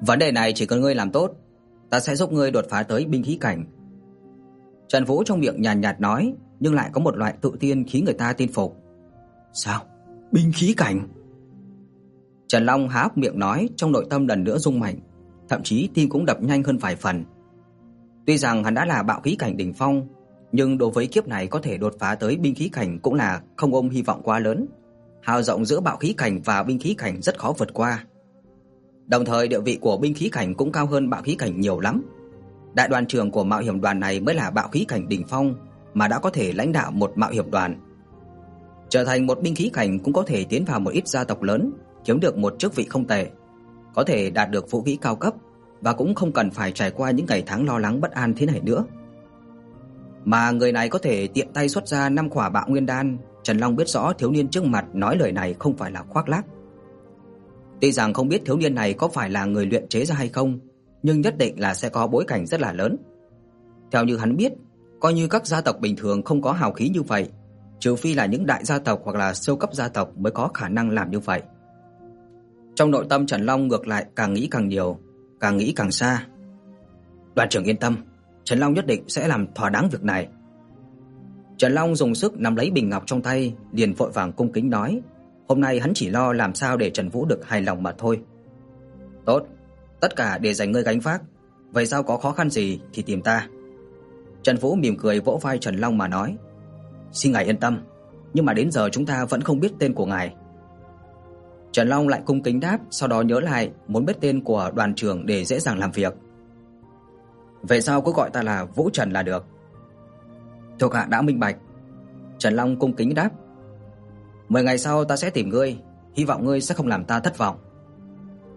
Vấn đề này chỉ cần ngươi làm tốt, ta sẽ giúp ngươi đột phá tới binh khí cảnh. Trần Vũ trong miệng nhàn nhạt, nhạt nói, nhưng lại có một loại tự tin khiến người ta tin phục. Sao? Binh khí cảnh? Trần Long há hốc miệng nói, trong nội tâm lần nữa rung mạnh, thậm chí tim cũng đập nhanh hơn vài phần. Tuy rằng hắn đã là bạo khí cảnh đỉnh phong, nhưng đối với kiếp này có thể đột phá tới binh khí cảnh cũng là không ôm hy vọng quá lớn. Hào rộng giữa bạo khí cảnh và binh khí cảnh rất khó vượt qua. Đồng thời địa vị của binh khí cảnh cũng cao hơn bạo khí cảnh nhiều lắm. Đại đoàn trưởng của mạo hiểm đoàn này mới là bạo khí cảnh đỉnh phong mà đã có thể lãnh đạo một mạo hiểm đoàn. Trở thành một binh khí cảnh cũng có thể tiến vào một ít gia tộc lớn, kiếm được một chức vị không tệ, có thể đạt được vũ khí cao cấp và cũng không cần phải trải qua những ngày tháng lo lắng bất an thế này nữa. Mà người này có thể tiện tay xuất ra năm quả bạo nguyên đan, Trần Long biết rõ thiếu niên trước mặt nói lời này không phải là khoác lác. Tuy rằng không biết thiếu niên này có phải là người luyện chế ra hay không, nhưng nhất định là sẽ có bối cảnh rất là lớn. Theo như hắn biết, coi như các gia tộc bình thường không có hào khí như vậy, trừ phi là những đại gia tộc hoặc là siêu cấp gia tộc mới có khả năng làm như vậy. Trong nội tâm Trần Long ngược lại càng nghĩ càng nhiều, càng nghĩ càng xa. Đoàn trưởng yên tâm, Trần Long nhất định sẽ làm thỏa đáng việc này. Trần Long dùng sức nắm lấy bình ngọc trong tay, liền vội vàng cung kính nói, hôm nay hắn chỉ lo làm sao để Trần Vũ được hài lòng mà thôi. Tốt, tất cả để dành ngươi gánh vác, vậy sao có khó khăn gì thì tìm ta. Trần Vũ mỉm cười vỗ vai Trần Long mà nói, "Xin ngài yên tâm, nhưng mà đến giờ chúng ta vẫn không biết tên của ngài." Trần Long lại cung kính đáp, sau đó nhớ lại muốn biết tên của đoàn trưởng để dễ dàng làm việc. "Vậy sao cứ gọi ta là Vũ Trần là được?" Thuộc hạ đã minh bạch. Trần Long cung kính đáp. "Mười ngày sau ta sẽ tìm ngươi, hy vọng ngươi sẽ không làm ta thất vọng."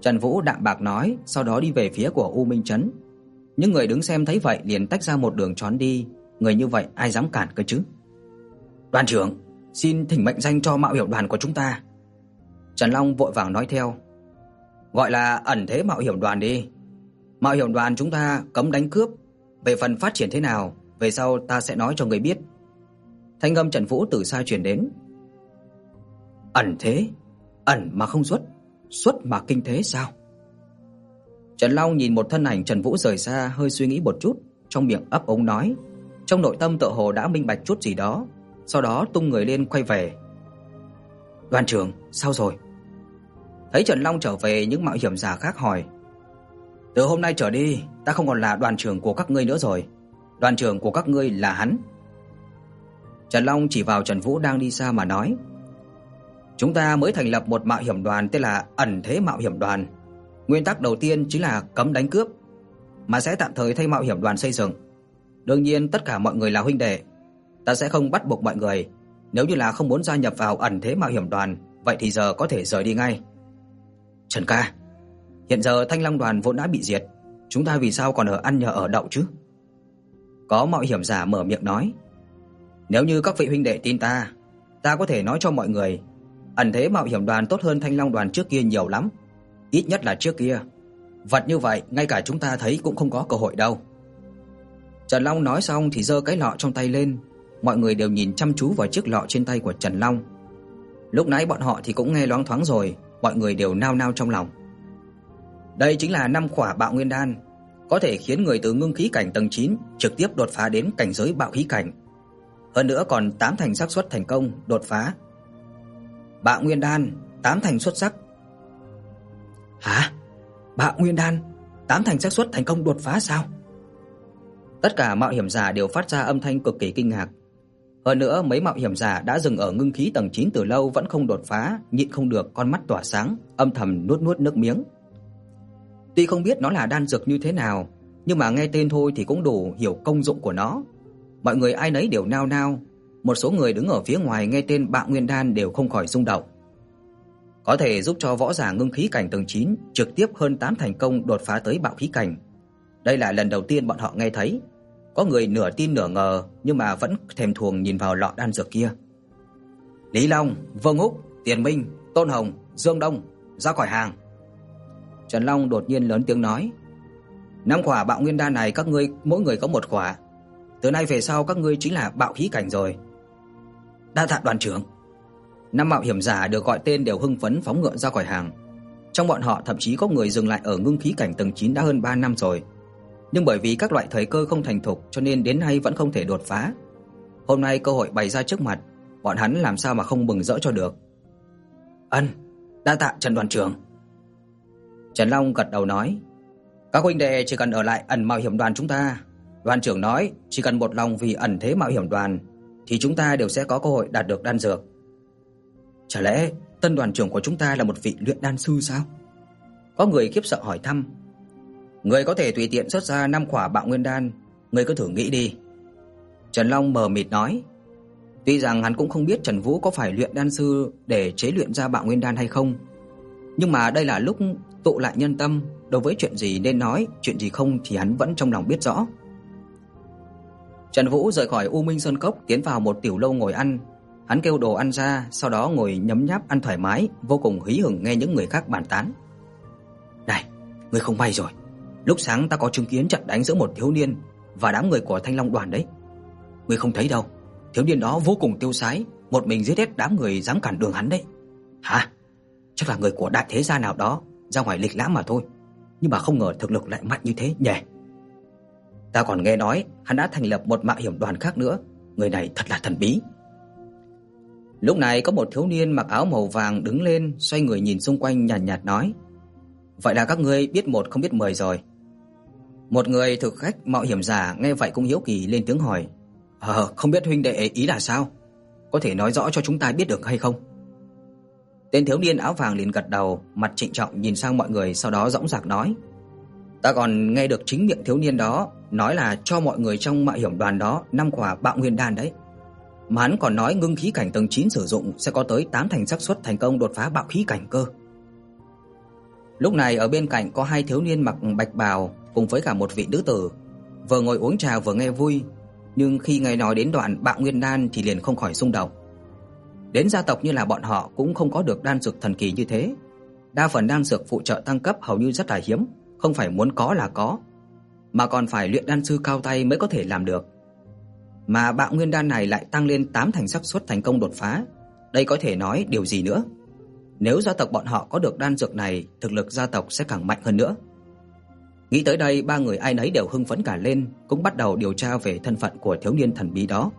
Trần Vũ đạm bạc nói, sau đó đi về phía của U Minh trấn. Những người đứng xem thấy vậy liền tách ra một đường trốn đi, người như vậy ai dám cản cơ chứ? "Đoàn trưởng, xin thỉnh mệnh danh cho mạo hiểm đoàn của chúng ta." Trần Long vội vàng nói theo. "Gọi là ẩn thế mạo hiểm đoàn đi. Mạo hiểm đoàn chúng ta cấm đánh cướp, về phần phát triển thế nào, về sau ta sẽ nói cho người biết." Thanh âm Trần Vũ từ xa truyền đến. "Ẩn thế? Ẩn mà không xuất, xuất mà kinh thế sao?" Trần Long nhìn một thân ảnh Trần Vũ rời xa, hơi suy nghĩ một chút, trong miệng ấp úng nói, trong nội tâm tự hồ đã minh bạch chút gì đó, sau đó tung người lên quay về. "Đoàn trưởng, sao rồi?" Thấy Trần Long trở về, những mạo hiểm giả khác hỏi. "Từ hôm nay trở đi, ta không còn là đoàn trưởng của các ngươi nữa rồi, đoàn trưởng của các ngươi là hắn." Trần Long chỉ vào Trần Vũ đang đi xa mà nói: "Chúng ta mới thành lập một mạo hiểm đoàn tên là Ẩn Thế Mạo Hiểm Đoàn." Nguyên tắc đầu tiên chính là cấm đánh cướp, mà sẽ tạm thời thay mạo hiểm đoàn xây dựng. Đương nhiên tất cả mọi người là huynh đệ, ta sẽ không bắt buộc mọi người, nếu như là không muốn gia nhập vào ẩn thế mạo hiểm đoàn, vậy thì giờ có thể rời đi ngay. Trần ca, hiện giờ Thanh Long đoàn vốn đã bị diệt, chúng ta vì sao còn ở ăn nhờ ở đậu chứ? Có mạo hiểm giả mở miệng nói, nếu như các vị huynh đệ tin ta, ta có thể nói cho mọi người, ẩn thế mạo hiểm đoàn tốt hơn Thanh Long đoàn trước kia nhiều lắm ít nhất là trước kia. Vật như vậy ngay cả chúng ta thấy cũng không có cơ hội đâu. Trần Long nói xong thì giơ cái lọ trong tay lên, mọi người đều nhìn chăm chú vào chiếc lọ trên tay của Trần Long. Lúc nãy bọn họ thì cũng nghe loáng thoáng rồi, mọi người đều nao nao trong lòng. Đây chính là năm quả bạo nguyên đan, có thể khiến người từ ngưng khí cảnh tầng 9 trực tiếp đột phá đến cảnh giới bạo khí cảnh. Hơn nữa còn tám thành xác suất thành công đột phá. Bạo nguyên đan, tám thành xuất sắc, Hả? Bạo Nguyên đan, tám thành xác suất thành công đột phá sao? Tất cả mạo hiểm giả đều phát ra âm thanh cực kỳ kinh ngạc. Hơn nữa, mấy mạo hiểm giả đã dừng ở ngưng khí tầng 9 từ lâu vẫn không đột phá, nhịn không được con mắt tỏa sáng, âm thầm nuốt nuốt nước miếng. Tuy không biết nó là đan dược như thế nào, nhưng mà nghe tên thôi thì cũng đủ hiểu công dụng của nó. Mọi người ai nấy đều nao nao, một số người đứng ở phía ngoài nghe tên Bạo Nguyên đan đều không khỏi rung động có thể giúp cho võ giả ngưng khí cảnh tầng 9 trực tiếp hơn 8 thành công đột phá tới bạo khí cảnh. Đây là lần đầu tiên bọn họ nghe thấy. Có người nửa tin nửa ngờ nhưng mà vẫn thèm thuồng nhìn vào lọ đan dược kia. Lý Long, Vương Húc, Tiền Minh, Tôn Hồng, Dương Đông, ra khỏi hàng. Trần Long đột nhiên lớn tiếng nói: "Năm quả bạo nguyên đan này các ngươi mỗi người có một quả. Từ nay về sau các ngươi chính là bạo khí cảnh rồi." Đa tạ đoàn trưởng năm mạo hiểm giả được gọi tên đều hưng phấn phóng ngựa ra khỏi hàng. Trong bọn họ thậm chí có người dừng lại ở ngưng khí cảnh tầng 9 đã hơn 3 năm rồi. Nhưng bởi vì các loại thời cơ không thành thục cho nên đến nay vẫn không thể đột phá. Hôm nay cơ hội bày ra trước mặt, bọn hắn làm sao mà không mừng rỡ cho được. "Ân, đa tạ Trần đoàn trưởng." Trần Long gật đầu nói, "Các huynh đệ chỉ cần ở lại ẩn mạo hiểm đoàn chúng ta, đoàn trưởng nói chỉ cần một lòng vì ẩn thế mạo hiểm đoàn thì chúng ta đều sẽ có cơ hội đạt được đan dược." Chả lẽ tân đoàn trưởng của chúng ta là một vị luyện đan sư sao? Có người khiếp sợ hỏi thăm. Người có thể tùy tiện xuất ra năm quả Bạo Nguyên đan, người cứ thử nghĩ đi. Trần Long mờ mịt nói. Tuy rằng hắn cũng không biết Trần Vũ có phải luyện đan sư để chế luyện ra Bạo Nguyên đan hay không, nhưng mà đây là lúc tụ lại nhân tâm, đối với chuyện gì nên nói, chuyện gì không thì hắn vẫn trong lòng biết rõ. Trần Vũ rời khỏi U Minh Sơn Cốc tiến vào một tiểu lâu ngồi ăn, Hắn kêu đồ ăn ra, sau đó ngồi nhấm nháp ăn thoải mái, vô cùng hí hửng nghe những người khác bàn tán. "Này, ngươi không may rồi. Lúc sáng ta có chứng kiến trận đánh giữa một thiếu niên và đám người của Thanh Long đoàn đấy. Ngươi không thấy đâu, thiếu niên đó vô cùng tiêu sái, một mình giết hết đám người dám cản đường hắn đấy." "Hả? Chắc là người của đại thế gia nào đó ra ngoài lịch lãm mà thôi, nhưng mà không ngờ thực lực lại mạnh như thế nhỉ." Ta còn nghe nói hắn đã thành lập một mạo hiểm đoàn khác nữa, người này thật là thần bí. Lúc này có một thiếu niên mặc áo màu vàng đứng lên, xoay người nhìn xung quanh nhàn nhạt, nhạt nói: "Vậy là các ngươi biết một không biết mười rồi." Một người thực khách mạo hiểm giả nghe vậy cũng hiếu kỳ lên tiếng hỏi: "Ờ, không biết huynh đệ ý là sao? Có thể nói rõ cho chúng ta biết được hay không?" Tên thiếu niên áo vàng liền gật đầu, mặt trịnh trọng nhìn sang mọi người sau đó dõng dạc nói: "Ta còn nghe được chính miệng thiếu niên đó nói là cho mọi người trong mạo hiểm đoàn đó năm quả Bạo Nguyên đan đấy." Mà hắn còn nói ngưng khí cảnh tầng 9 sử dụng sẽ có tới 8 thành xác suất thành công đột phá bạo khí cảnh cơ. Lúc này ở bên cạnh có hai thiếu niên mặc bạch bào cùng với cả một vị nữ tử, vừa ngồi uống trà vừa nghe vui, nhưng khi nghe nói đến đoạn Bạo Nguyên đan thì liền không khỏi xung động. Đến gia tộc như là bọn họ cũng không có được đan dược thần kỳ như thế. Đa phần đan dược phụ trợ tăng cấp hầu như rất là hiếm, không phải muốn có là có, mà còn phải luyện đan sư cao tay mới có thể làm được mà bạo nguyên đan này lại tăng lên 8 thành xác suất thành công đột phá. Đây có thể nói điều gì nữa? Nếu gia tộc bọn họ có được đan dược này, thực lực gia tộc sẽ càng mạnh hơn nữa. Nghĩ tới đây, ba người ai nấy đều hưng phấn cả lên, cũng bắt đầu điều tra về thân phận của thiếu niên thần bí đó.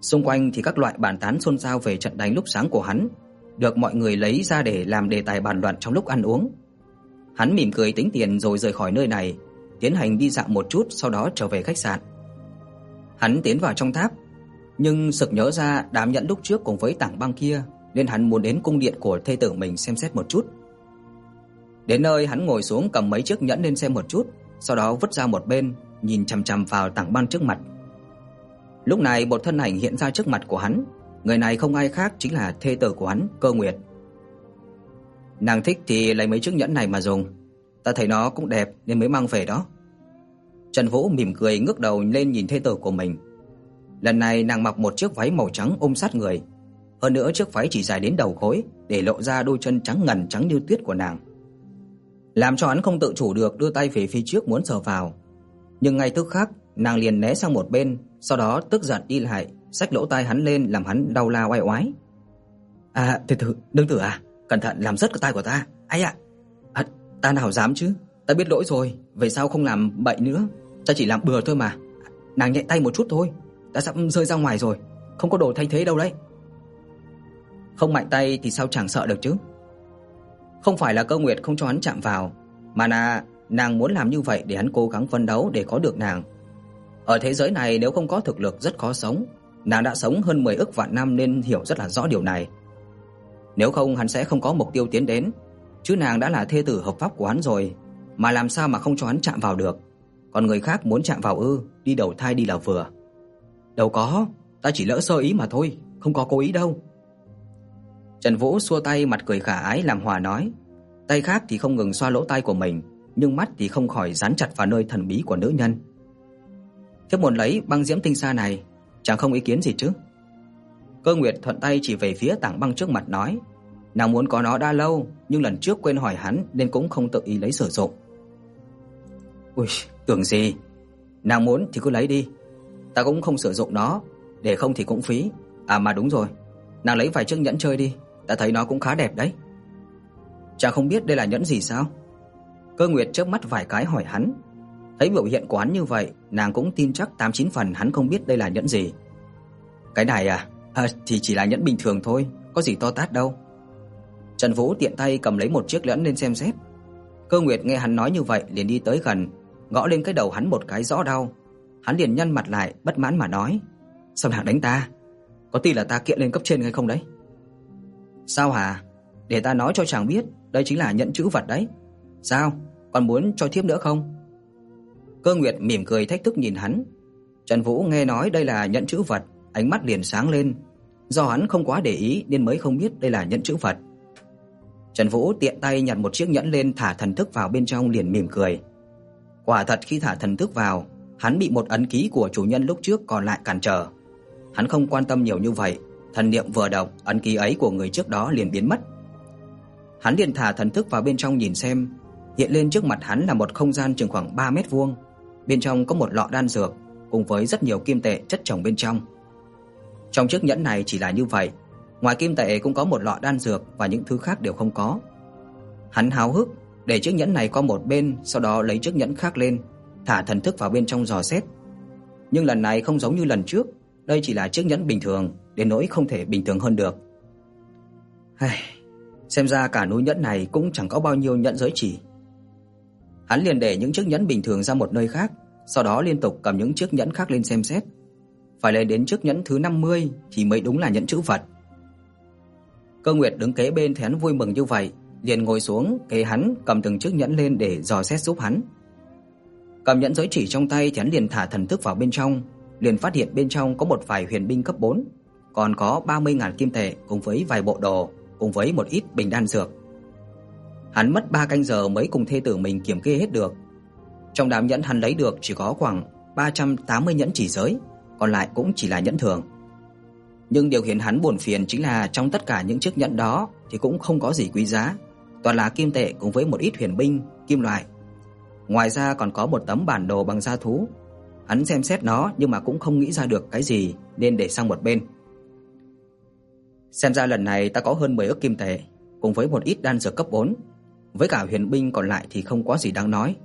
Xung quanh thì các loại bàn tán xôn xao về trận đánh lúc sáng của hắn, được mọi người lấy ra để làm đề tài bàn luận trong lúc ăn uống. Hắn mỉm cười tính tiền rồi rời khỏi nơi này, tiến hành đi dạo một chút sau đó trở về khách sạn. Hắn tiến vào trong tháp, nhưng sực nhớ ra đám nhẫn lúc trước cùng với tảng băng kia, nên hắn muốn đến cung điện của thê tử mình xem xét một chút. Đến nơi hắn ngồi xuống cầm mấy chiếc nhẫn lên xem một chút, sau đó vứt ra một bên, nhìn chằm chằm vào tảng băng trước mặt. Lúc này một thân ảnh hiện ra trước mặt của hắn, người này không ai khác chính là thê tử của hắn, Cơ Nguyệt. Nàng thích thì lấy mấy chiếc nhẫn này mà dùng, ta thấy nó cũng đẹp nên mới mang về đó. Trần Vũ mỉm cười ngước đầu lên nhìn thê tử của mình. Lần này nàng mặc một chiếc váy màu trắng ôm sát người, hơn nữa chiếc váy chỉ dài đến đầu gối để lộ ra đôi chân trắng ngần trắng như tuyết của nàng. Làm cho hắn không tự chủ được đưa tay về phía trước muốn sờ vào. Nhưng ngay tức khắc, nàng liền né sang một bên, sau đó tức giận đi lại, xách lỗ tai hắn lên làm hắn đau la oai oái. "À, từ từ, đừng tử à, cẩn thận làm rớt cái tai của ta." "Ai ạ." À, "Ta nào dám chứ, ta biết lỗi rồi, về sau không làm bậy nữa." Ta chỉ làm bừa thôi mà. Nàng nhẹ tay một chút thôi, đã sắp rơi ra ngoài rồi, không có đồ thay thế đâu đấy. Không mạnh tay thì sao chẳng sợ được chứ? Không phải là Cơ Nguyệt không cho hắn chạm vào, mà là nàng muốn làm như vậy để hắn cố gắng phấn đấu để có được nàng. Ở thế giới này nếu không có thực lực rất khó sống, nàng đã sống hơn 10 ức vạn năm nên hiểu rất là rõ điều này. Nếu không hắn sẽ không có mục tiêu tiến đến, chứ nàng đã là thê tử hợp pháp của hắn rồi, mà làm sao mà không cho hắn chạm vào được còn người khác muốn chạm vào ư, đi đầu thai đi là vừa. Đâu có, ta chỉ lỡ sơ ý mà thôi, không có cố ý đâu. Trần Vũ xua tay mặt cười khả ái làm hòa nói, tay khác thì không ngừng xoa lỗ tai của mình, nhưng mắt thì không khỏi dán chặt vào nơi thần bí của nữ nhân. Chấp muốn lấy băng diễm tinh sa này, chẳng không ý kiến gì chứ? Cơ Nguyệt thuận tay chỉ về phía tảng băng trước mặt nói, nàng muốn có nó đã lâu, nhưng lần trước quên hỏi hắn nên cũng không tự ý lấy sử dụng. Ui, tưởng gì? Nàng muốn thì cứ lấy đi. Ta cũng không sử dụng nó, để không thì cũng phí. À mà đúng rồi, nàng lấy vài chiếc nhẫn chơi đi, ta thấy nó cũng khá đẹp đấy. Chàng không biết đây là nhẫn gì sao? Cơ Nguyệt chớp mắt vài cái hỏi hắn. Thấy biểu hiện của hắn như vậy, nàng cũng tin chắc 89 phần hắn không biết đây là nhẫn gì. Cái này à, à thì chỉ là nhẫn bình thường thôi, có gì to tát đâu. Trần Vũ tiện tay cầm lấy một chiếc lẫn lên xem xét. Cơ Nguyệt nghe hắn nói như vậy liền đi tới gần, gõ lên cái đầu hắn một cái rõ đau. Hắn liền nhăn mặt lại, bất mãn mà nói: "Sao nàng đánh ta? Có tin là ta kiện lên cấp trên hay không đấy?" "Sao hả? Để ta nói cho chàng biết, đây chính là nhận chữ vật đấy. Sao? Còn muốn cho thiếp nữa không?" Cơ Nguyệt mỉm cười thách thức nhìn hắn. Trần Vũ nghe nói đây là nhận chữ vật, ánh mắt liền sáng lên. Do hắn không quá để ý nên mới không biết đây là nhận chữ vật. Trần Vũ tiện tay nhặt một chiếc nhẫn lên thả thần thức vào bên trong liền mỉm cười. Quả thật khi thả thần thức vào, hắn bị một ấn ký của chủ nhân lúc trước còn lại cản trở. Hắn không quan tâm nhiều như vậy, thần niệm vừa động, ấn ký ấy của người trước đó liền biến mất. Hắn liền thả thần thức vào bên trong nhìn xem, hiện lên trước mặt hắn là một không gian chừng khoảng 3 mét vuông, bên trong có một lọ đan dược cùng với rất nhiều kim tệ chất chồng bên trong. Trong chiếc nhẫn này chỉ là như vậy, ngoài kim tệ cũng có một lọ đan dược và những thứ khác đều không có. Hắn háo hức để chiếc nhẫn này qua một bên, sau đó lấy chiếc nhẫn khác lên, thả thần thức vào bên trong dò xét. Nhưng lần này không giống như lần trước, đây chỉ là chiếc nhẫn bình thường, đến nỗi không thể bình thường hơn được. Hay, xem ra cả núi nhẫn này cũng chẳng có bao nhiêu nhẫn giới chỉ. Hắn liền để những chiếc nhẫn bình thường ra một nơi khác, sau đó liên tục cầm những chiếc nhẫn khác lên xem xét. Phải lên đến chiếc nhẫn thứ 50 thì mới đúng là nhẫn chữ vật. Cơ Nguyệt đứng kế bên thấy hắn vui mừng như vậy, liền ngồi xuống kế hắn cầm từng chiếc nhẫn lên để dò xét giúp hắn. Cầm nhẫn giới chỉ trong tay hắn liền thả thần thức vào bên trong, liền phát hiện bên trong có một vài huyền binh cấp 4, còn có 30.000 kim tệ cùng với vài bộ đồ, cùng với một ít bình đan dược. Hắn mất 3 canh giờ mới cùng thê tử mình kiểm kê hết được. Trong đám nhẫn hắn lấy được chỉ có khoảng 380 nhẫn chỉ giới, còn lại cũng chỉ là nhẫn thường. Nhưng điều khiến hắn buồn phiền chính là trong tất cả những chiếc nhẫn đó thì cũng không có gì quý giá, toàn là kim tệ cùng với một ít huyền binh, kim loại. Ngoài ra còn có một tấm bản đồ bằng da thú. Hắn xem xét nó nhưng mà cũng không nghĩ ra được cái gì nên để sang một bên. Xem ra lần này ta có hơn 10 ức kim tệ, cùng với một ít đan dược cấp 4, với cả huyền binh còn lại thì không có gì đáng nói.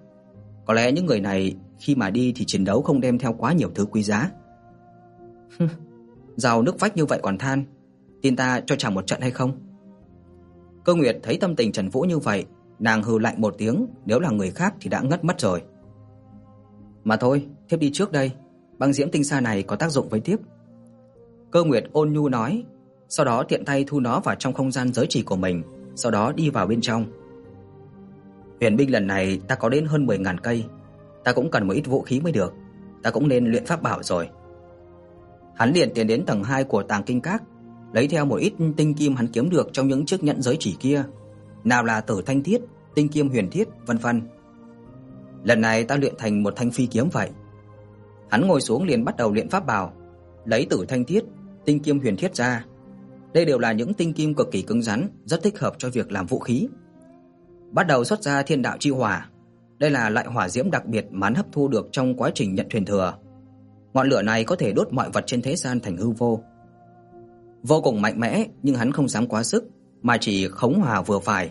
Có lẽ những người này khi mà đi thì chiến đấu không đem theo quá nhiều thứ quý giá. rào nước vách như vậy còn than, tin ta cho chàng một trận hay không? Cơ Nguyệt thấy tâm tình Trần Vũ như vậy, nàng hừ lạnh một tiếng, nếu là người khác thì đã ngất mất rồi. Mà thôi, thiếp đi trước đây, băng diễm tinh sa này có tác dụng với thiếp. Cơ Nguyệt ôn nhu nói, sau đó tiện tay thu nó vào trong không gian giới chỉ của mình, sau đó đi vào bên trong. Huyền binh lần này ta có đến hơn 10000 cây, ta cũng cần một ít vũ khí mới được, ta cũng nên luyện pháp bảo rồi. Hắn liền tiến đến tầng 2 của Tàng Kinh Các, lấy theo một ít tinh kim hắn kiếm được trong những chiếc nhẫn giới chỉ kia, nào là Tử Thanh Thiết, Tinh Kim Huyền Thiết, vân vân. Lần này ta luyện thành một thanh phi kiếm vậy. Hắn ngồi xuống liền bắt đầu luyện pháp bảo, lấy Tử Thanh Thiết, Tinh Kim Huyền Thiết ra. Đây đều là những tinh kim cực kỳ cứng rắn, rất thích hợp cho việc làm vũ khí. Bắt đầu xuất ra Thiên Đạo Chi Hỏa. Đây là loại hỏa diễm đặc biệt mà hắn hấp thu được trong quá trình nhận truyền thừa. Ngọn lửa này có thể đốt mọi vật trên thế gian thành hư vô. Vô cùng mạnh mẽ, nhưng hắn không dám quá sức, mà chỉ khống hòa vừa phải.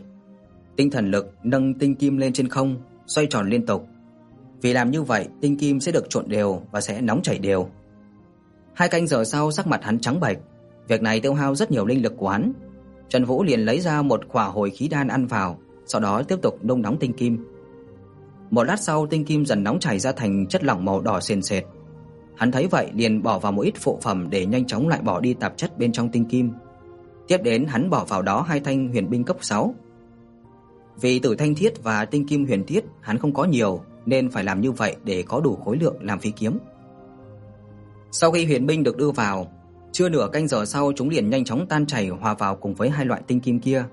Tinh thần lực nâng tinh kim lên trên không, xoay tròn liên tục. Vì làm như vậy, tinh kim sẽ được trộn đều và sẽ nóng chảy đều. Hai canh giờ sau sắc mặt hắn trắng bệch, việc này tiêu hao rất nhiều linh lực của hắn. Trần Vũ liền lấy ra một quả hồi khí đan ăn vào, sau đó tiếp tục đông nóng tinh kim. Một lát sau tinh kim dần nóng chảy ra thành chất lỏng màu đỏ sền sệt. Hắn thấy vậy liền bỏ vào một ít phụ phẩm để nhanh chóng loại bỏ đi tạp chất bên trong tinh kim. Tiếp đến hắn bỏ vào đó hai thanh huyền binh cấp 6. Vì tử thanh thiết và tinh kim huyền thiết hắn không có nhiều nên phải làm như vậy để có đủ khối lượng làm phi kiếm. Sau khi huyền binh được đưa vào, chưa nửa canh giờ sau chúng liền nhanh chóng tan chảy hòa vào cùng với hai loại tinh kim kia.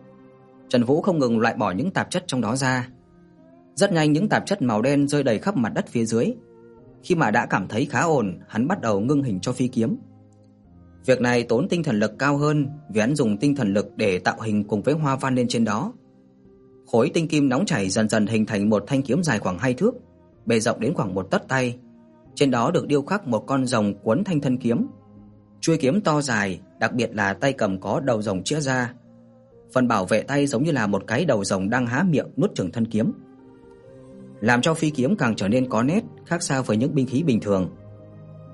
Trần Vũ không ngừng loại bỏ những tạp chất trong đó ra. Rất nhanh những tạp chất màu đen rơi đầy khắp mặt đất phía dưới, khi mà đã cảm thấy khá ổn, hắn bắt đầu ngưng hình cho phi kiếm. Việc này tốn tinh thần lực cao hơn, vì hắn dùng tinh thần lực để tạo hình cùng với hoa văn lên trên đó. Khối tinh kim nóng chảy dần dần hình thành một thanh kiếm dài khoảng 2 thước, bề rộng đến khoảng một tấc tay. Trên đó được điêu khắc một con rồng quấn thanh thân kiếm. Chuôi kiếm to dài, đặc biệt là tay cầm có đầu rồng chĩa ra. phần bảo vệ tay giống như là một cái đầu rồng đang há miệng nuốt chửng thân kiếm, làm cho phi kiếm càng trở nên có nét khác xa với những binh khí bình thường.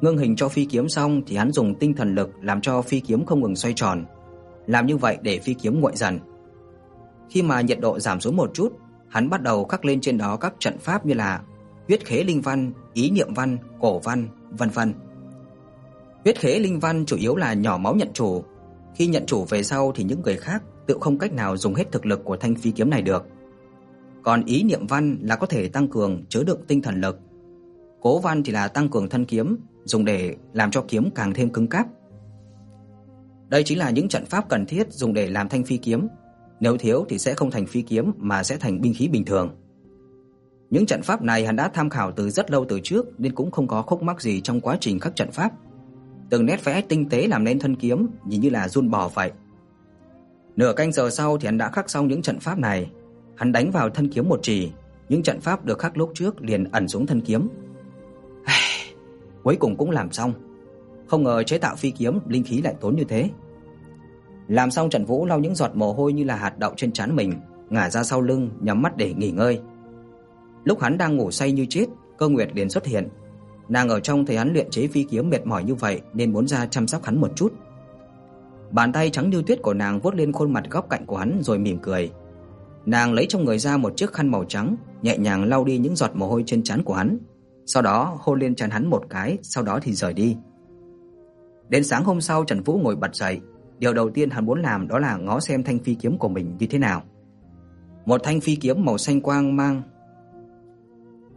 Ngưng hình cho phi kiếm xong thì hắn dùng tinh thần lực làm cho phi kiếm không ngừng xoay tròn, làm như vậy để phi kiếm nguội dần. Khi mà nhiệt độ giảm xuống một chút, hắn bắt đầu khắc lên trên đó các trận pháp như là huyết khế linh văn, ý niệm văn, cổ văn, vân vân. Huyết khế linh văn chủ yếu là nhỏ máu nhận chủ, khi nhận chủ về sau thì những người khác tự không cách nào dùng hết thực lực của thanh phi kiếm này được. Còn ý niệm văn là có thể tăng cường chứa đựng tinh thần lực. Cố văn thì là tăng cường thân kiếm, dùng để làm cho kiếm càng thêm cứng cáp. Đây chính là những trận pháp cần thiết dùng để làm thanh phi kiếm, nếu thiếu thì sẽ không thành phi kiếm mà sẽ thành binh khí bình thường. Những trận pháp này hắn đã tham khảo từ rất lâu từ trước nên cũng không có khúc mắc gì trong quá trình khắc trận pháp. Từng nét vẽ tinh tế làm nên thân kiếm nhìn như là run bò vậy. Nửa canh giờ sau thì hắn đã khắc xong những trận pháp này. Hắn đánh vào thân kiếm một chỉ, những trận pháp được khắc lúc trước liền ẩn xuống thân kiếm. Cuối cùng cũng làm xong. Không ngờ chế tạo phi kiếm linh khí lại tốn như thế. Làm xong Trần Vũ lau những giọt mồ hôi như là hạt đậu trên trán mình, ngả ra sau lưng nhắm mắt để nghỉ ngơi. Lúc hắn đang ngủ say như chết, Cơ Nguyệt liền xuất hiện. Nàng ở trong thấy hắn luyện chế phi kiếm mệt mỏi như vậy nên muốn ra chăm sóc hắn một chút. Bàn tay trắng như tuyết của nàng vuốt lên khuôn mặt góc cạnh của hắn rồi mỉm cười. Nàng lấy trong người ra một chiếc khăn màu trắng, nhẹ nhàng lau đi những giọt mồ hôi trên trán của hắn, sau đó hôn lên trán hắn một cái, sau đó thì rời đi. Đến sáng hôm sau Trần Vũ ngồi bật dậy, điều đầu tiên hắn muốn làm đó là ngó xem thanh phi kiếm của mình như thế nào. Một thanh phi kiếm màu xanh quang mang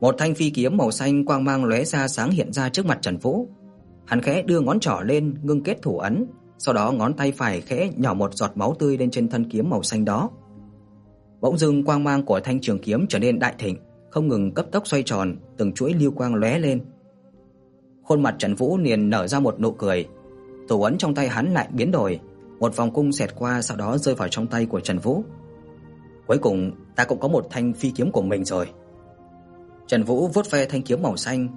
một thanh phi kiếm màu xanh quang mang lóe ra sáng hiện ra trước mặt Trần Vũ. Hắn khẽ đưa ngón trỏ lên ngưng kết thủ ấn, sau đó ngón tay phải khẽ nhỏ một giọt máu tươi lên trên thân kiếm màu xanh đó. Bỗng dưng quang mang của thanh trường kiếm trở nên đại thịnh, không ngừng cấp tốc xoay tròn, từng chuỗi lưu quang lóe lên. Khuôn mặt Trần Vũ liền nở ra một nụ cười. Thủ ấn trong tay hắn lại biến đổi, một vòng cung xẹt qua sau đó rơi vào trong tay của Trần Vũ. Cuối cùng, ta cũng có một thanh phi kiếm của mình rồi. Trần Vũ vuốt ve thanh kiếm màu xanh,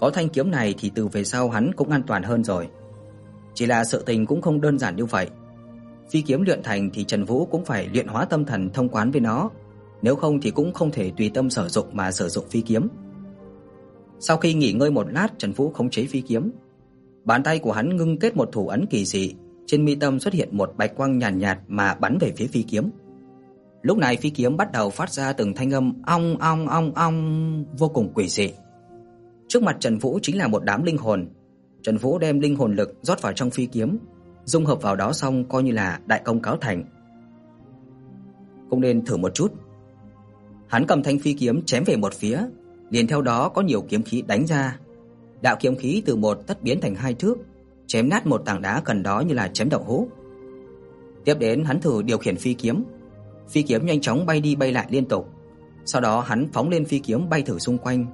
có thanh kiếm này thì từ về sau hắn cũng an toàn hơn rồi. Chỉ là sự tình cũng không đơn giản như vậy. Phi kiếm luyện thành thì Trần Vũ cũng phải luyện hóa tâm thần thông quán với nó, nếu không thì cũng không thể tùy tâm sử dụng mà sử dụng phi kiếm. Sau khi nghỉ ngơi một lát, Trần Vũ khống chế phi kiếm. Bàn tay của hắn ngưng kết một thủ ấn kỳ dị, trên mi tâm xuất hiện một bạch quang nhàn nhạt, nhạt mà bắn về phía phi kiếm. Lúc này phi kiếm bắt đầu phát ra từng thanh âm ong ong ong ong vô cùng quỷ dị. Trước mặt Trần Vũ chính là một đám linh hồn. Trần Vũ đem linh hồn lực rót vào trong phi kiếm, dung hợp vào đó xong coi như là đại công cáo thành. Cũng nên thử một chút. Hắn cầm thanh phi kiếm chém về một phía, liền theo đó có nhiều kiếm khí đánh ra. Đạo kiếm khí từ một tất biến thành hai thước, chém nát một tảng đá gần đó như là chém đậu hũ. Tiếp đến hắn thử điều khiển phi kiếm, Phi kiếm nhanh chóng bay đi bay lại liên tục. Sau đó hắn phóng lên phi kiếm bay thử xung quanh,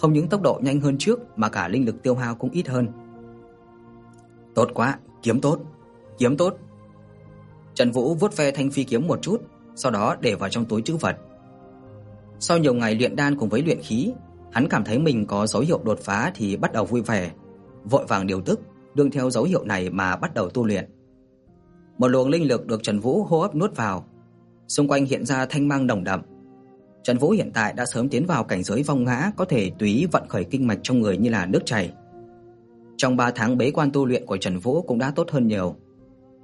không những tốc độ nhanh hơn trước mà cả linh lực tiêu hao cũng ít hơn. Tốt quá, kiếm tốt, kiếm tốt. Trần Vũ vuốt ve thanh phi kiếm một chút, sau đó để vào trong túi trữ vật. Sau nhiều ngày luyện đan cùng với luyện khí, hắn cảm thấy mình có dấu hiệu đột phá thì bắt đầu vui vẻ, vội vàng điều tức, đương theo dấu hiệu này mà bắt đầu tu luyện. Một luồng linh lực được Trần Vũ hô hấp nuốt vào, xung quanh hiện ra thanh mang đồng đậm. Trần Vũ hiện tại đã sớm tiến vào cảnh giới vong ngã, có thể tùy ý vận khởi kinh mạch trong người như là nước chảy. Trong 3 tháng bế quan tu luyện của Trần Vũ cũng đã tốt hơn nhiều.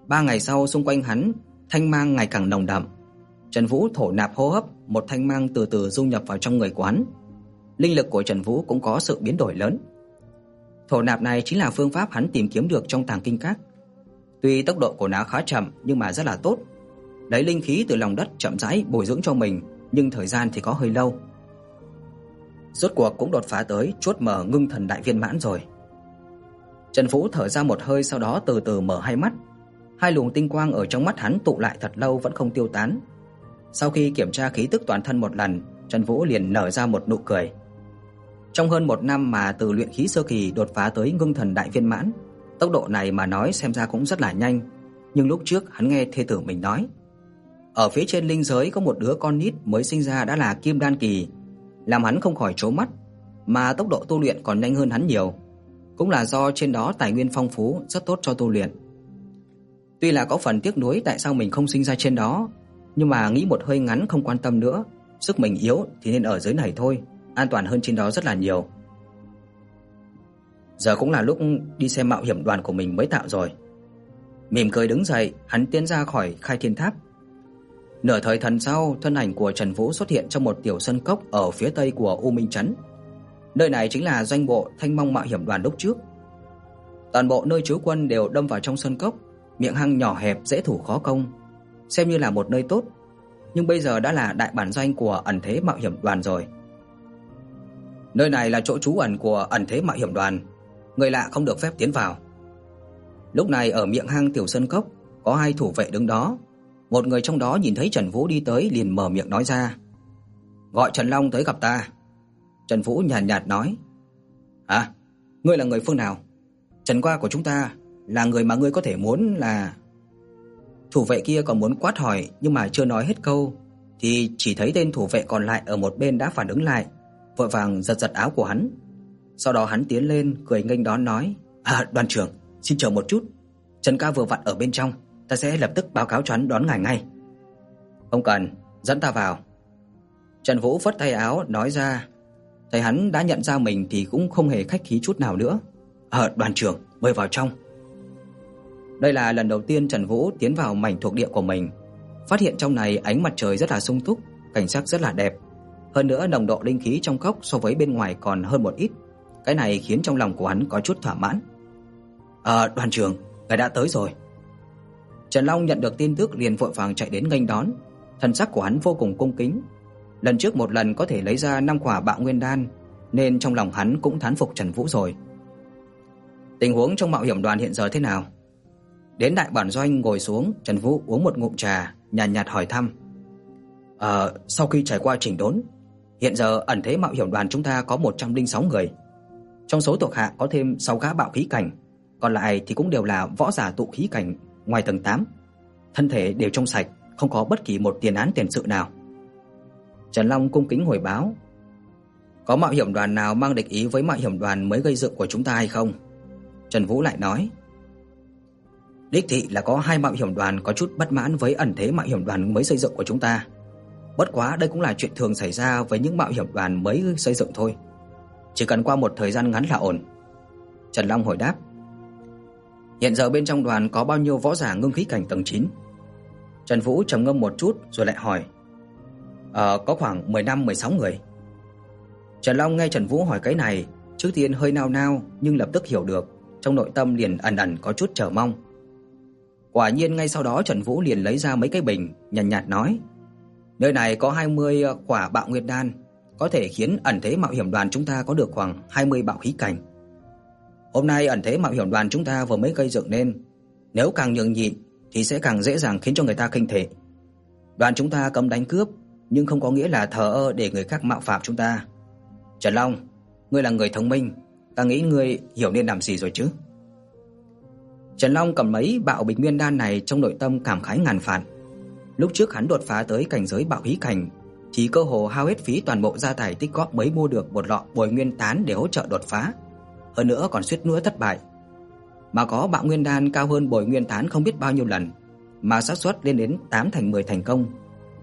3 ngày sau xung quanh hắn, thanh mang ngày càng nồng đậm. Trần Vũ thổ nạp hô hấp, một thanh mang từ từ dung nhập vào trong người của hắn. Linh lực của Trần Vũ cũng có sự biến đổi lớn. Thổ nạp này chính là phương pháp hắn tìm kiếm được trong tàng kinh các. Tuy tốc độ của nó khá chậm nhưng mà rất là tốt, lấy linh khí từ lòng đất chậm rãi bồi dưỡng cho mình, nhưng thời gian thì có hơi lâu. Rốt cuộc cũng đột phá tới chốt mở ngưng thần đại viên mãn rồi. Trần Vũ thở ra một hơi sau đó từ từ mở hai mắt. Hai luồng tinh quang ở trong mắt hắn tụ lại thật lâu vẫn không tiêu tán. Sau khi kiểm tra khí tức toàn thân một lần, Trần Vũ liền nở ra một nụ cười. Trong hơn một năm mà từ luyện khí sơ kỳ đột phá tới ngưng thần đại viên mãn, tốc độ này mà nói xem ra cũng rất là nhanh, nhưng lúc trước hắn nghe thê tử mình nói, ở phía trên linh giới có một đứa con nít mới sinh ra đã là kim đan kỳ, làm hắn không khỏi trố mắt, mà tốc độ tu luyện còn nhanh hơn hắn nhiều, cũng là do trên đó tài nguyên phong phú, rất tốt cho tu luyện. Tuy là có phần tiếc nuối tại sao mình không sinh ra trên đó, nhưng mà nghĩ một hơi ngắn không quan tâm nữa, sức mình yếu thì nên ở dưới này thôi, an toàn hơn trên đó rất là nhiều. Giờ cũng là lúc đi xem mạo hiểm đoàn của mình mới tạo rồi. Mỉm cười đứng dậy, hắn tiến ra khỏi Khai Thiên Tháp. Nửa thời thần sau, thân ảnh của Trần Vũ xuất hiện trong một tiểu sân cốc ở phía tây của U Minh trấn. Nơi này chính là doanh bộ Thanh Mong Mạo hiểm đoàn lúc trước. Toàn bộ nơi trú quân đều đâm vào trong sân cốc, miệng hang nhỏ hẹp dễ thủ khó công, xem như là một nơi tốt, nhưng bây giờ đã là đại bản doanh của ẩn thế mạo hiểm đoàn rồi. Nơi này là chỗ trú ẩn của ẩn thế mạo hiểm đoàn, người lạ không được phép tiến vào. Lúc này ở miệng hang tiểu sân cốc có hai thủ vệ đứng đó, một người trong đó nhìn thấy Trần Vũ đi tới liền mở miệng nói ra: "Gọi Trần Long tới gặp ta." Trần Vũ nhàn nhạt, nhạt nói: "Hả? Ngươi là người phương nào? Trần Qua của chúng ta là người mà ngươi có thể muốn là..." Thủ vệ kia còn muốn quát hỏi nhưng mà chưa nói hết câu thì chỉ thấy tên thủ vệ còn lại ở một bên đã phản ứng lại, vội vàng giật giật áo của hắn. Sau đó hắn tiến lên cười nghênh đón nói: "À, đoàn trưởng, xin chờ một chút. Trần ca vừa vặn ở bên trong, ta sẽ lập tức báo cáo cho hắn đón ngài ngay." "Không cần, dẫn ta vào." Trần Vũ phất tay áo nói ra. Thấy hắn đã nhận ra mình thì cũng không hề khách khí chút nào nữa. "Ờ, đoàn trưởng, mời vào trong." Đây là lần đầu tiên Trần Vũ tiến vào mảnh thuộc địa của mình, phát hiện trong này ánh mặt trời rất là sung túc, cảnh sắc rất là đẹp. Hơn nữa nồng độ linh khí trong cốc so với bên ngoài còn hơn một ít. Cái này khiến trong lòng của hắn có chút thỏa mãn. "À, đoàn trưởng, ngài đã tới rồi." Trần Long nhận được tin tức liền vội vàng chạy đến nghênh đón, thần sắc của hắn vô cùng cung kính. Lần trước một lần có thể lấy ra năm quả Bạo Nguyên đan, nên trong lòng hắn cũng thán phục Trần Vũ rồi. Tình huống trong mạo hiểm đoàn hiện giờ thế nào? Đến đại bản doanh ngồi xuống, Trần Vũ uống một ngụm trà, nhàn nhạt, nhạt hỏi thăm. "Ờ, sau khi trải qua chỉnh đốn, hiện giờ ẩn thế mạo hiểm đoàn chúng ta có 106 người. Trong số thuộc hạ có thêm 6 gã bạo khí cảnh, còn lại thì cũng đều là võ giả tụ khí cảnh ngoài tầng 8. Thân thể đều trong sạch, không có bất kỳ một tiền án tiền sự nào." Trần Long cung kính hồi báo. "Có mạo hiểm đoàn nào mang địch ý với mạo hiểm đoàn mới gây dựng của chúng ta hay không?" Trần Vũ lại nói. Đích thị là có hai mạo hiểm đoàn có chút bất mãn với ẩn thế mạo hiểm đoàn mới xây dựng của chúng ta. Bất quá đây cũng là chuyện thường xảy ra với những mạo hiểm đoàn mới xây dựng thôi. Chỉ cần qua một thời gian ngắn là ổn." Trần Long hồi đáp. "Hiện giờ bên trong đoàn có bao nhiêu võ giả ngưng khí cảnh tầng 9?" Trần Vũ trầm ngâm một chút rồi lại hỏi. "Ờ có khoảng 15 16 người." Trần Long nghe Trần Vũ hỏi cái này, trước tiên hơi nao nao nhưng lập tức hiểu được, trong nội tâm liền ẩn ẩn có chút chờ mong. Quả nhiên ngay sau đó Trần Vũ liền lấy ra mấy cái bình, nhàn nhạt, nhạt nói: "Nơi này có 20 quả bạo nguyệt đan, có thể khiến ẩn thế mạo hiểm đoàn chúng ta có được khoảng 20 bạo khí cảnh. Hôm nay ẩn thế mạo hiểm đoàn chúng ta vừa mới gây dựng nên, nếu càng nhường nhịn thì sẽ càng dễ dàng khiến cho người ta khinh thể. Đoàn chúng ta cấm đánh cướp, nhưng không có nghĩa là thờ ơ để người khác mạo phạm chúng ta. Trần Long, ngươi là người thông minh, ta nghĩ ngươi hiểu nên làm gì rồi chứ?" Trần Long cầm mấy bạo bình nguyên đan này trong nội tâm cảm khái ngàn phản. Lúc trước hắn đột phá tới cảnh giới bạo khí cảnh chỉ cơ hồ hao hết phí toàn bộ gia tài tích góp mới mua được một lọ bồi nguyên tán để hỗ trợ đột phá. Hơn nữa còn suýt nữa thất bại. Mà có bạo nguyên đan cao hơn bồi nguyên tán không biết bao nhiêu lần, mà xác suất lên đến 8 thành 10 thành công.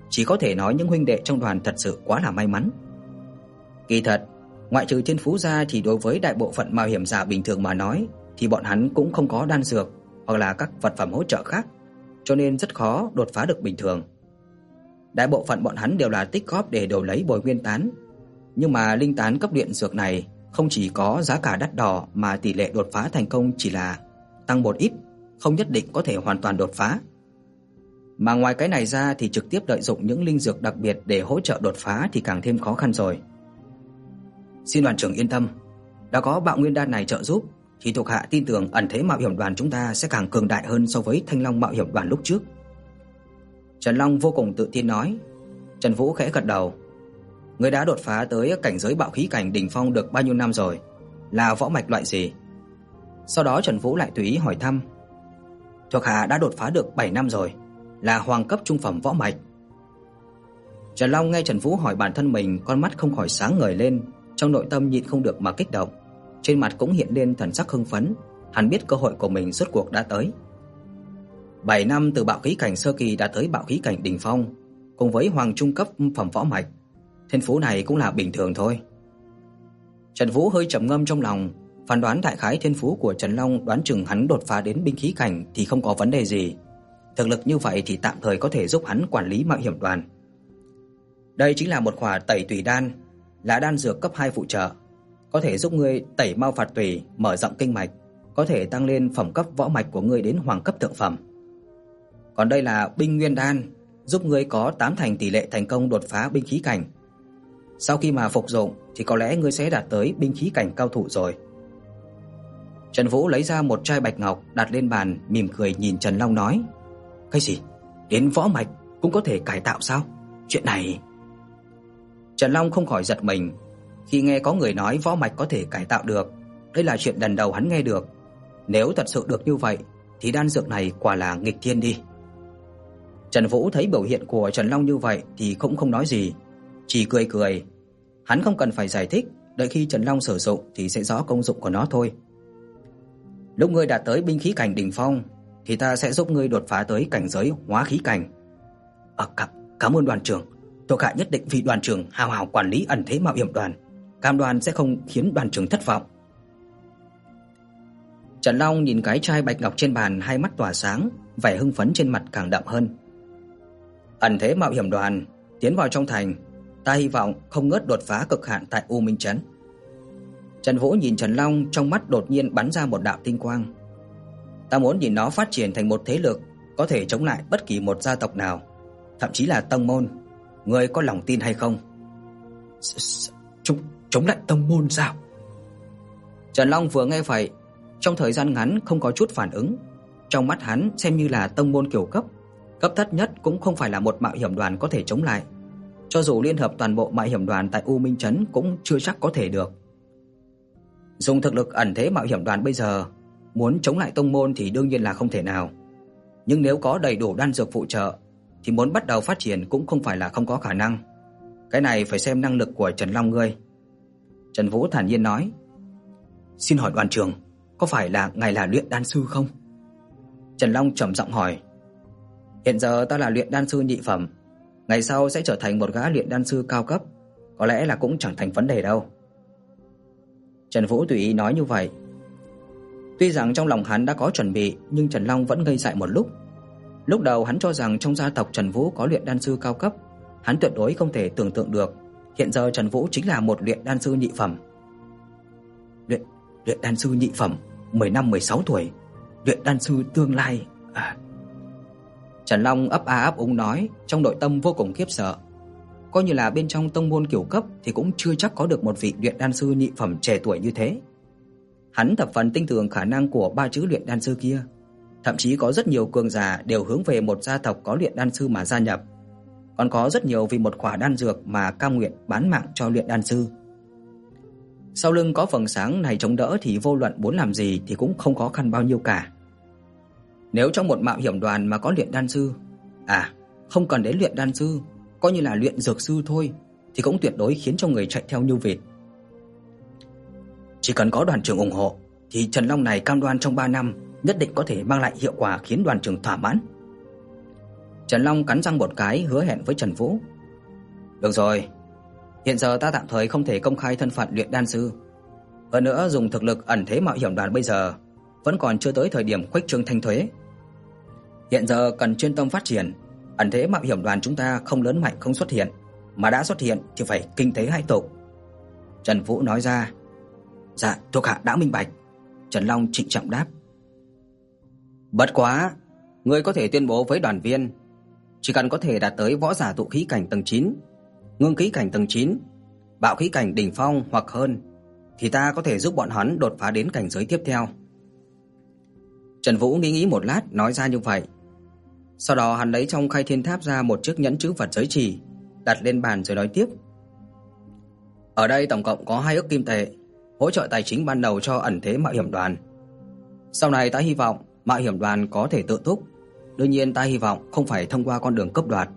Chỉ có thể nói những huynh đệ trong đoàn thật sự quá là may mắn. Kỳ thật, ngoại trừ Thiên Phú gia thì đối với đại bộ phận mạo hiểm giả bình thường mà nói thì bọn hắn cũng không có đan dược hoặc là các vật phẩm hỗ trợ khác, cho nên rất khó đột phá được bình thường. Đại bộ phận bọn hắn đều là tích góp để đổi lấy bồi nguyên tán, nhưng mà linh tán cấp điện dược này không chỉ có giá cả đắt đỏ mà tỷ lệ đột phá thành công chỉ là tăng một ít, không nhất định có thể hoàn toàn đột phá. Mà ngoài cái này ra thì trực tiếp lợi dụng những linh dược đặc biệt để hỗ trợ đột phá thì càng thêm khó khăn rồi. Xin đoàn trưởng yên tâm, đã có bạo nguyên đan này trợ giúp, thì thuộc hạ tin tưởng ẩn thế mạo hiểm đoàn chúng ta sẽ càng cường đại hơn so với Thanh Long mạo hiểm đoàn lúc trước." Trần Long vô cùng tự tin nói. Trần Vũ khẽ gật đầu. Người đã đột phá tới cảnh giới bạo khí cảnh đỉnh phong được bao nhiêu năm rồi? Là võ mạch loại gì? Sau đó Trần Vũ lại tùy ý hỏi thăm. Thuộc hạ đã đột phá được 7 năm rồi, là hoàng cấp trung phẩm võ mạch. Trần Long nghe Trần Vũ hỏi bản thân mình, con mắt không khỏi sáng ngời lên, trong nội tâm nhịn không được mà kích động trên mặt cũng hiện lên thần sắc hưng phấn, hắn biết cơ hội của mình rốt cuộc đã tới. 7 năm từ bạo khí cảnh sơ kỳ đã tới bạo khí cảnh đỉnh phong, cùng với hoàng trung cấp phẩm võ mạch, thiên phú này cũng là bình thường thôi. Trần Vũ hơi trầm ngâm trong lòng, phán đoán đại khái thiên phú của Trần Long đoán chừng hắn đột phá đến binh khí cảnh thì không có vấn đề gì. Thực lực như vậy thì tạm thời có thể giúp hắn quản lý mạo hiểm đoàn. Đây chính là một khỏa tẩy tùy đan, là đan dược cấp 2 phụ trợ, có thể giúp ngươi tẩy mau phạt tùy, mở rộng kinh mạch, có thể tăng lên phẩm cấp võ mạch của ngươi đến hoàng cấp thượng phẩm. Còn đây là binh nguyên đan, giúp ngươi có 8 thành tỷ lệ thành công đột phá binh khí cảnh. Sau khi mà phục dụng thì có lẽ ngươi sẽ đạt tới binh khí cảnh cao thủ rồi. Trần Vũ lấy ra một chai bạch ngọc đặt lên bàn, mỉm cười nhìn Trần Long nói: "Cái gì? Đến võ mạch cũng có thể cải tạo sao? Chuyện này..." Trần Long không khỏi giật mình, khi nghe có người nói võ mạch có thể cải tạo được, đây là chuyện lần đầu hắn nghe được. Nếu thật sự được như vậy thì đan dược này quả là nghịch thiên đi. Trần Vũ thấy biểu hiện của Trần Long như vậy thì cũng không nói gì, chỉ cười cười. Hắn không cần phải giải thích, đợi khi Trần Long sử dụng thì sẽ rõ công dụng của nó thôi. Lúc ngươi đạt tới binh khí cảnh đỉnh phong thì ta sẽ giúp ngươi đột phá tới cảnh giới hóa khí cảnh. À, cảm, cảm ơn đoàn trưởng, tôi hạ nhất định vì đoàn trưởng hào hào quản lý ẩn thế mạo hiểm đoàn, cam đoan sẽ không khiến đoàn trưởng thất vọng. Trần Long nhìn cái chai bạch ngọc trên bàn, hai mắt tỏa sáng, vẻ hưng phấn trên mặt càng đậm hơn. Ẩn thế mạo hiểm đoàn tiến vào trong thành, ta hy vọng không ngớt đột phá cực hạn tại U Minh trấn. Trần Vũ nhìn Trần Long, trong mắt đột nhiên bắn ra một đạo tinh quang. Ta muốn nhìn nó phát triển thành một thế lực có thể chống lại bất kỳ một gia tộc nào, thậm chí là tông môn. Ngươi có lòng tin hay không? Chúng chống lại tông môn sao? Trần Long vừa nghe vậy, trong thời gian ngắn không có chút phản ứng. Trong mắt hắn xem như là tông môn kiểu cấp, cấp thấp nhất cũng không phải là một mạo hiểm đoàn có thể chống lại. Cho dù liên hợp toàn bộ mạo hiểm đoàn tại U Minh trấn cũng chưa chắc có thể được. Dùng thực lực ẩn thế mạo hiểm đoàn bây giờ, muốn chống lại tông môn thì đương nhiên là không thể nào. Nhưng nếu có đầy đủ đan dược phụ trợ thì muốn bắt đầu phát triển cũng không phải là không có khả năng. Cái này phải xem năng lực của Trần Long ngươi. Trần Vũ thản nhiên nói: "Xin hỏi đoàn trưởng, có phải là ngài là luyện đan sư không?" Trần Long trầm giọng hỏi. "Hiện giờ ta là luyện đan sư nhị phẩm, ngày sau sẽ trở thành một gã luyện đan sư cao cấp, có lẽ là cũng chẳng thành vấn đề đâu." Trần Vũ tùy ý nói như vậy. Tuy rằng trong lòng hắn đã có chuẩn bị, nhưng Trần Long vẫn ngây dại một lúc. Lúc đầu hắn cho rằng trong gia tộc Trần Vũ có luyện đan sư cao cấp, hắn tuyệt đối không thể tưởng tượng được, hiện giờ Trần Vũ chính là một luyện đan sư nhị phẩm. Luyện luyện đan sư nhị phẩm, 10 năm 16 tuổi, luyện đan sư tương lai. À. Trần Long ấp a ấp úng nói, trong nội tâm vô cùng khiếp sợ coi như là bên trong tông môn kiểu cấp thì cũng chưa chắc có được một vị luyện đan sư nhị phẩm trẻ tuổi như thế. Hắn thập phần tin tưởng khả năng của ba chữ luyện đan sư kia, thậm chí có rất nhiều cường giả đều hướng về một gia tộc có luyện đan sư mà gia nhập. Còn có rất nhiều vì một quả đan dược mà cam nguyện bán mạng cho luyện đan sư. Sau lưng có phần sáng này chống đỡ thì vô luận muốn làm gì thì cũng không khó khăn bao nhiêu cả. Nếu trong một mạo hiểm đoàn mà có luyện đan sư, à, không cần đến luyện đan sư coi như là luyện dược sư thôi thì cũng tuyệt đối khiến cho người chạy theo như vịt. Chỉ cần có đoàn trưởng ủng hộ thì Trần Long này cam đoan trong 3 năm nhất định có thể mang lại hiệu quả khiến đoàn trưởng thỏa mãn. Trần Long cắn răng một cái hứa hẹn với Trần Vũ. Được rồi, hiện giờ ta tạm thời không thể công khai thân phận luyện đan sư. Hơn nữa dùng thực lực ẩn thế mạo hiểm đoàn bây giờ vẫn còn chưa tới thời điểm khuếch trương thanh thuế. Hiện giờ cần chuyên tâm phát triển, ẩn thế mạo hiểm đoàn chúng ta không lớn mạnh không xuất hiện, mà đã xuất hiện thì phải kinh tế hai tộc." Trần Vũ nói ra. "Dạ, thuộc hạ đã minh bạch." Trần Long trịnh trọng đáp. "Bất quá, ngươi có thể tuyên bố với đoàn viên, chỉ cần có thể đạt tới võ giả tụ khí cảnh tầng 9, ngưng khí cảnh tầng 9, bạo khí cảnh đỉnh phong hoặc hơn thì ta có thể giúp bọn hắn đột phá đến cảnh giới tiếp theo." Trần Vũ nghĩ nghĩ một lát nói ra như vậy, sau đó hắn lấy trong khai thiên tháp ra một chiếc nhẫn chữ vật giới chỉ, đặt lên bàn rồi nói tiếp. Ở đây tổng cộng có 2 ức kim tệ, hỗ trợ tài chính ban đầu cho ẩn thế mạo hiểm đoàn. Sau này ta hy vọng mạo hiểm đoàn có thể tự túc, đương nhiên ta hy vọng không phải thông qua con đường cấp đoạt.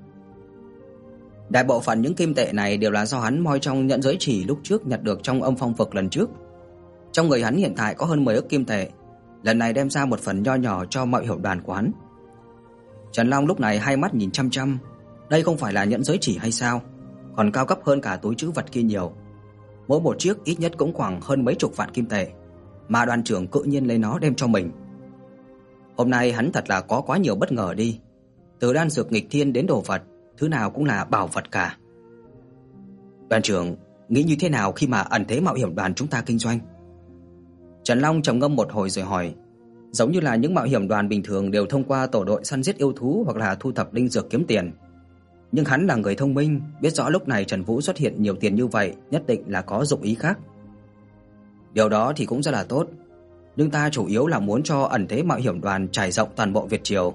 Đại bộ phận những kim tệ này đều là do hắn moi trong nhận giới chỉ lúc trước nhặt được trong âm phong vực lần trước. Trong người hắn hiện tại có hơn 10 ức kim tệ, lần này đem ra một phần nho nhỏ cho mọi hiệu đoàn của hắn. Trần Long lúc này hai mắt nhìn chăm chăm, đây không phải là nhận giới chỉ hay sao? Còn cao cấp hơn cả túi trữ vật kia nhiều. Mỗi một chiếc ít nhất cũng khoảng hơn mấy chục vạn kim tệ, mà đoàn trưởng cự nhiên lấy nó đem cho mình. Hôm nay hắn thật là có quá nhiều bất ngờ đi. Từ đan dược nghịch thiên đến đồ vật, thứ nào cũng là bảo vật cả. Đoàn trưởng nghĩ như thế nào khi mà ẩn thế mạo hiểm đoàn chúng ta kinh doanh? Trần Long trầm ngâm một hồi rồi hỏi, giống như là những mạo hiểm đoàn bình thường đều thông qua tổ đội săn giết yêu thú hoặc là thu thập linh dược kiếm tiền. Nhưng hắn là người thông minh, biết rõ lúc này Trần Vũ xuất hiện nhiều tiền như vậy, nhất định là có dụng ý khác. Điều đó thì cũng rất là tốt, nhưng ta chủ yếu là muốn cho ẩn thế mạo hiểm đoàn trải rộng toàn bộ Việt triều,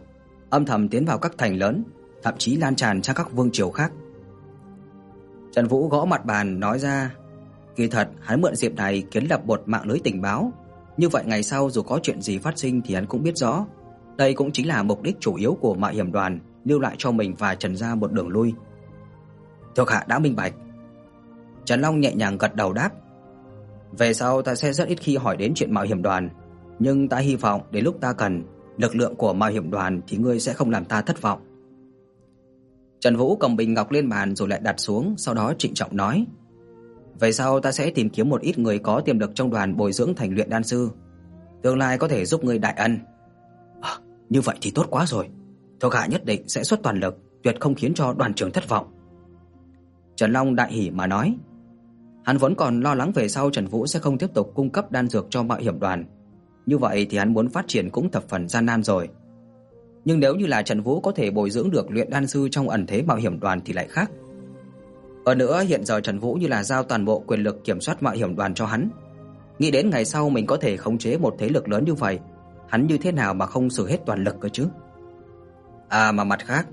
âm thầm tiến vào các thành lớn, thậm chí lan tràn sang các vương triều khác. Trần Vũ gõ mặt bàn nói ra, kỳ thật hắn mượn dịp này kiến lập một mạng lưới tình báo, như vậy ngày sau dù có chuyện gì phát sinh thì hắn cũng biết rõ. Đây cũng chính là mục đích chủ yếu của mạo hiểm đoàn, lưu lại cho mình và Trần gia một đường lui. Thuộc hạ đã minh bạch. Trần Long nhẹ nhàng gật đầu đáp. Về sau ta sẽ rất ít khi hỏi đến chuyện mạo hiểm đoàn, nhưng ta hy vọng đến lúc ta cần lực lượng của mạo hiểm đoàn thì ngươi sẽ không làm ta thất vọng. Trần Vũ cầm bình ngọc lên bàn rồi lại đặt xuống, sau đó trịnh trọng nói: "Về sau ta sẽ tìm kiếm một ít người có tiềm lực trong đoàn bồi dưỡng thành luyện đan sư, tương lai có thể giúp ngươi đại ân." À, như vậy thì tốt quá rồi. Thuộc hạ nhất định sẽ xuất toàn lực, tuyệt không khiến cho đoàn trưởng thất vọng." Trần Long đại hỉ mà nói. Hắn vẫn còn lo lắng về sau Trần Vũ sẽ không tiếp tục cung cấp đan dược cho mạo hiểm đoàn. Như vậy thì hắn muốn phát triển cũng thập phần gian nan rồi. Nhưng nếu như là Trần Vũ có thể bồi dưỡng được luyện đan sư trong ẩn thế mạo hiểm đoàn thì lại khác. Hơn nữa hiện giờ Trần Vũ như là giao toàn bộ quyền lực kiểm soát mạo hiểm đoàn cho hắn. Nghĩ đến ngày sau mình có thể khống chế một thế lực lớn như vậy, hắn như thế nào mà không sử hết toàn lực cơ chứ? À mà mặt khác,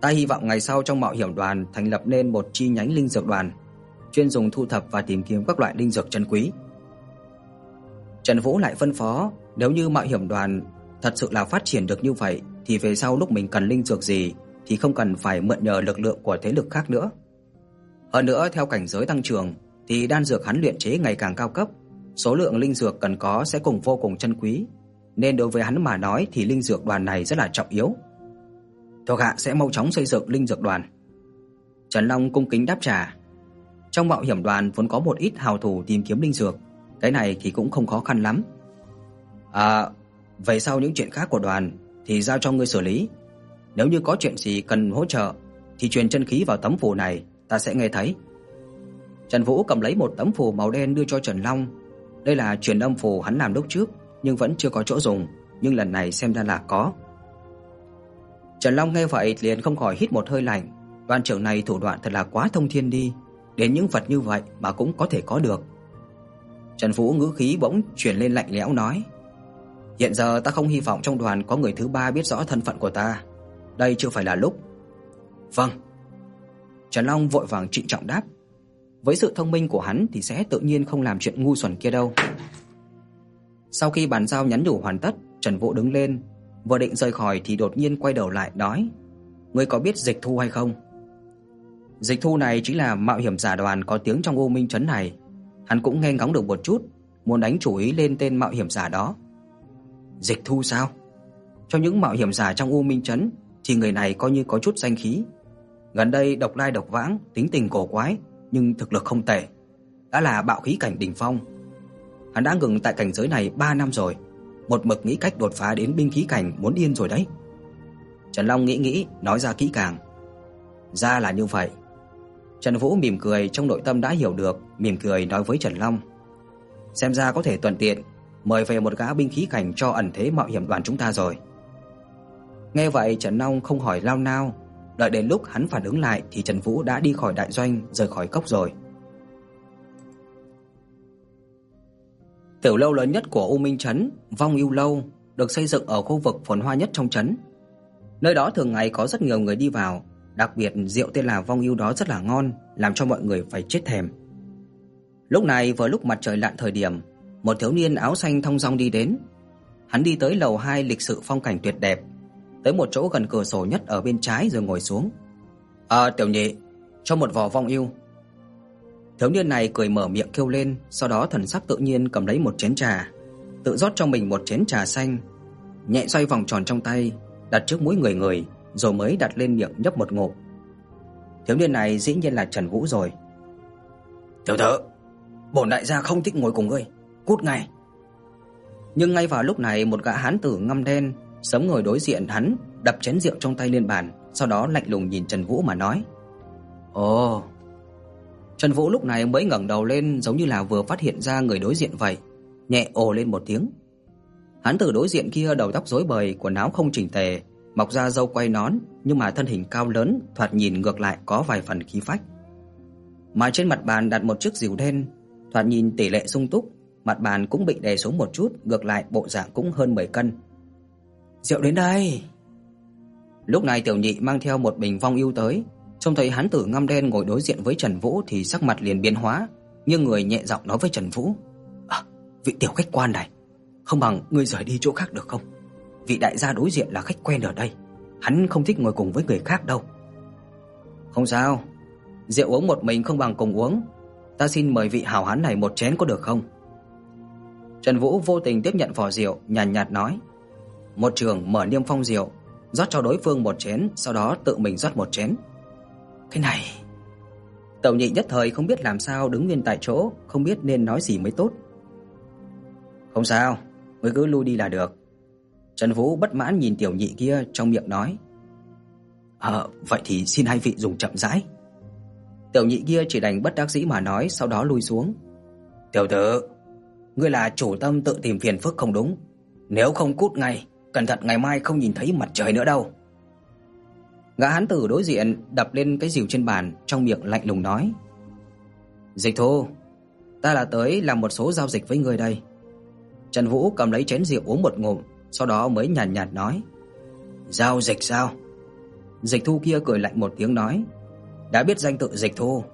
ta hy vọng ngày sau trong mạo hiểm đoàn thành lập nên một chi nhánh linh dược đoàn, chuyên dùng thu thập và tìm kiếm các loại linh dược chân quý. Trần Vũ lại phân phó, nếu như mạo hiểm đoàn thật sự là phát triển được như vậy thì về sau lúc mình cần linh dược gì thì không cần phải mượn nhờ lực lượng của thế lực khác nữa. Hơn nữa theo cảnh giới tăng trưởng thì đan dược hắn luyện chế ngày càng cao cấp, số lượng linh dược cần có sẽ cùng vô cùng chân quý, nên đối với hắn mà nói thì linh dược đoàn này rất là trọng yếu. Thuộc hạ sẽ mau chóng xây dựng linh dược đoàn. Trần Long cung kính đáp trả. Trong mạo hiểm đoàn vốn có một ít hào thủ tìm kiếm linh dược, cái này thì cũng không khó khăn lắm. À, về sau những chuyện khác của đoàn thì giao cho ngươi xử lý. Nếu như có chuyện gì cần hỗ trợ thì truyền chân khí vào tấm phù này, ta sẽ nghe thấy. Trần Vũ cầm lấy một tấm phù màu đen đưa cho Trần Long. Đây là truyền âm phù hắn làm lúc trước nhưng vẫn chưa có chỗ dùng, nhưng lần này xem ra là có. Trần Long nghe vậy liền không khỏi hít một hơi lạnh, đoàn trưởng này thủ đoạn thật là quá thông thiên đi, đến những vật như vậy mà cũng có thể có được. Trần Vũ ngữ khí bỗng chuyển lên lạnh lẽo nói: "Hiện giờ ta không hy vọng trong đoàn có người thứ ba biết rõ thân phận của ta, đây chưa phải là lúc." "Vâng." Trần Long vội vàng trịnh trọng đáp. Với sự thông minh của hắn thì sẽ tự nhiên không làm chuyện ngu xuẩn kia đâu. Sau khi bàn giao nhắn nhủ hoàn tất, Trần Vũ đứng lên, vừa định rời khỏi thì đột nhiên quay đầu lại nói: "Ngươi có biết Dịch Thu hay không?" Dịch Thu này chính là mạo hiểm giả đoàn có tiếng trong U Minh trấn này, hắn cũng nghe ngóng được một chút, muốn đánh chủ ý lên tên mạo hiểm giả đó. Dịch Thu sao? Trong những mạo hiểm giả trong U Minh trấn thì người này coi như có chút danh khí. Gần đây độc lai độc vãng, tính tình cổ quái, nhưng thực lực không tệ, đã là bạo khí cảnh đỉnh phong. Hắn đã ngừng tại cảnh giới này 3 năm rồi, một mực nghĩ cách đột phá đến binh khí cảnh muốn điên rồi đấy. Trần Long nghĩ nghĩ, nói ra kỹ càng. Ra là như vậy. Trần Vũ mỉm cười trong nội tâm đã hiểu được, mỉm cười nói với Trần Long: "Xem ra có thể thuận tiện mời về một gã binh khí cảnh cho ẩn thế mạo hiểm đoàn chúng ta rồi." Nghe vậy Trần Long không hỏi lao nao, đợi đến lúc hắn phản ứng lại thì Trần Vũ đã đi khỏi đại doanh, rời khỏi cốc rồi. Tiểu lâu lớn nhất của U Minh trấn, Vong Ưu lâu, được xây dựng ở khu vực phồn hoa nhất trong trấn. Nơi đó thường ngày có rất nhiều người đi vào, đặc biệt rượu tên là Vong Ưu đó rất là ngon, làm cho mọi người phải chết thèm. Lúc này vừa lúc mặt trời lặn thời điểm, một thiếu niên áo xanh thong dong đi đến. Hắn đi tới lầu 2 lịch sự phong cảnh tuyệt đẹp, tới một chỗ gần cửa sổ nhất ở bên trái rồi ngồi xuống. "À tiểu nhị, cho một vò Vong Ưu." Thiếu niên này cười mở miệng kêu lên, sau đó thần sắc tự nhiên cầm lấy một chén trà, tự rót cho mình một chén trà xanh, nhẹ xoay vòng tròn trong tay, đặt trước mũi người người, rồi mới đặt lên miệng nhấp một ngụm. Thiếu niên này dĩ nhiên là Trần Vũ rồi. "Tiểu tử, bổn đại gia không thích ngồi cùng ngươi, cút ngay." Nhưng ngay vào lúc này, một gã hán tử ngăm đen sớm ngồi đối diện hắn, đập chén rượu trong tay lên bàn, sau đó lạnh lùng nhìn Trần Vũ mà nói: "Ồ." Trần Vũ lúc này mới ngẩng đầu lên giống như là vừa phát hiện ra người đối diện vậy, nhẹ ồ lên một tiếng. Hắn tử đối diện kia đầu tóc rối bời, quần áo không chỉnh tề, mọc ra râu quay nón, nhưng mà thân hình cao lớn, thoạt nhìn ngược lại có vài phần khí phách. Mà trên mặt bàn đặt một chiếc rìu đen, thoạt nhìn tỷ lệ sung túc, mặt bàn cũng bị đè xuống một chút, ngược lại bộ dạng cũng hơn 10 cân. "Rượu đến đây." Lúc này Tiểu Nhị mang theo một bình vong ưu tới, trông thấy hắn tử ngăm đen ngồi đối diện với Trần Vũ thì sắc mặt liền biến hóa, nhưng người nhẹ giọng nói với Trần Vũ: "À, vị tiểu khách quan này, không bằng ngươi rời đi chỗ khác được không? Vị đại gia đối diện là khách quen ở đây, hắn không thích ngồi cùng với người khác đâu." "Không sao, rượu uống một mình không bằng cùng uống, ta xin mời vị hảo hán này một chén có được không?" Trần Vũ vô tình tiếp nhận vỏ rượu, nhàn nhạt, nhạt nói: "Một trường mở niêm phong rượu, rót cho đối phương một chén, sau đó tự mình rót một chén." Cái này, Tẩu Nhị nhất thời không biết làm sao đứng nguyên tại chỗ, không biết nên nói gì mới tốt. Không sao, ngươi cứ lui đi là được. Trần Vũ bất mãn nhìn tiểu nhị kia trong miệng nói: "Ờ, vậy thì xin hai vị dùng chậm rãi." Tiểu nhị kia chỉ đành bất đắc dĩ mà nói, sau đó lui xuống. "Tiểu tử, ngươi là chủ tâm tự tìm phiền phức không đúng, nếu không cút ngay, cẩn thận ngày mai không nhìn thấy mặt trời nữa đâu." Gã hán tử đối diện đập lên cái rìu trên bàn, trong miệng lạnh lùng nói: "Dịch Thô, ta là tới làm một số giao dịch với ngươi đây." Trần Vũ cầm lấy chén rượu uống một ngụm, sau đó mới nhàn nhạt, nhạt nói: "Giao dịch sao?" Dịch Thu kia cười lạnh một tiếng nói: "Đã biết danh tự Dịch Thu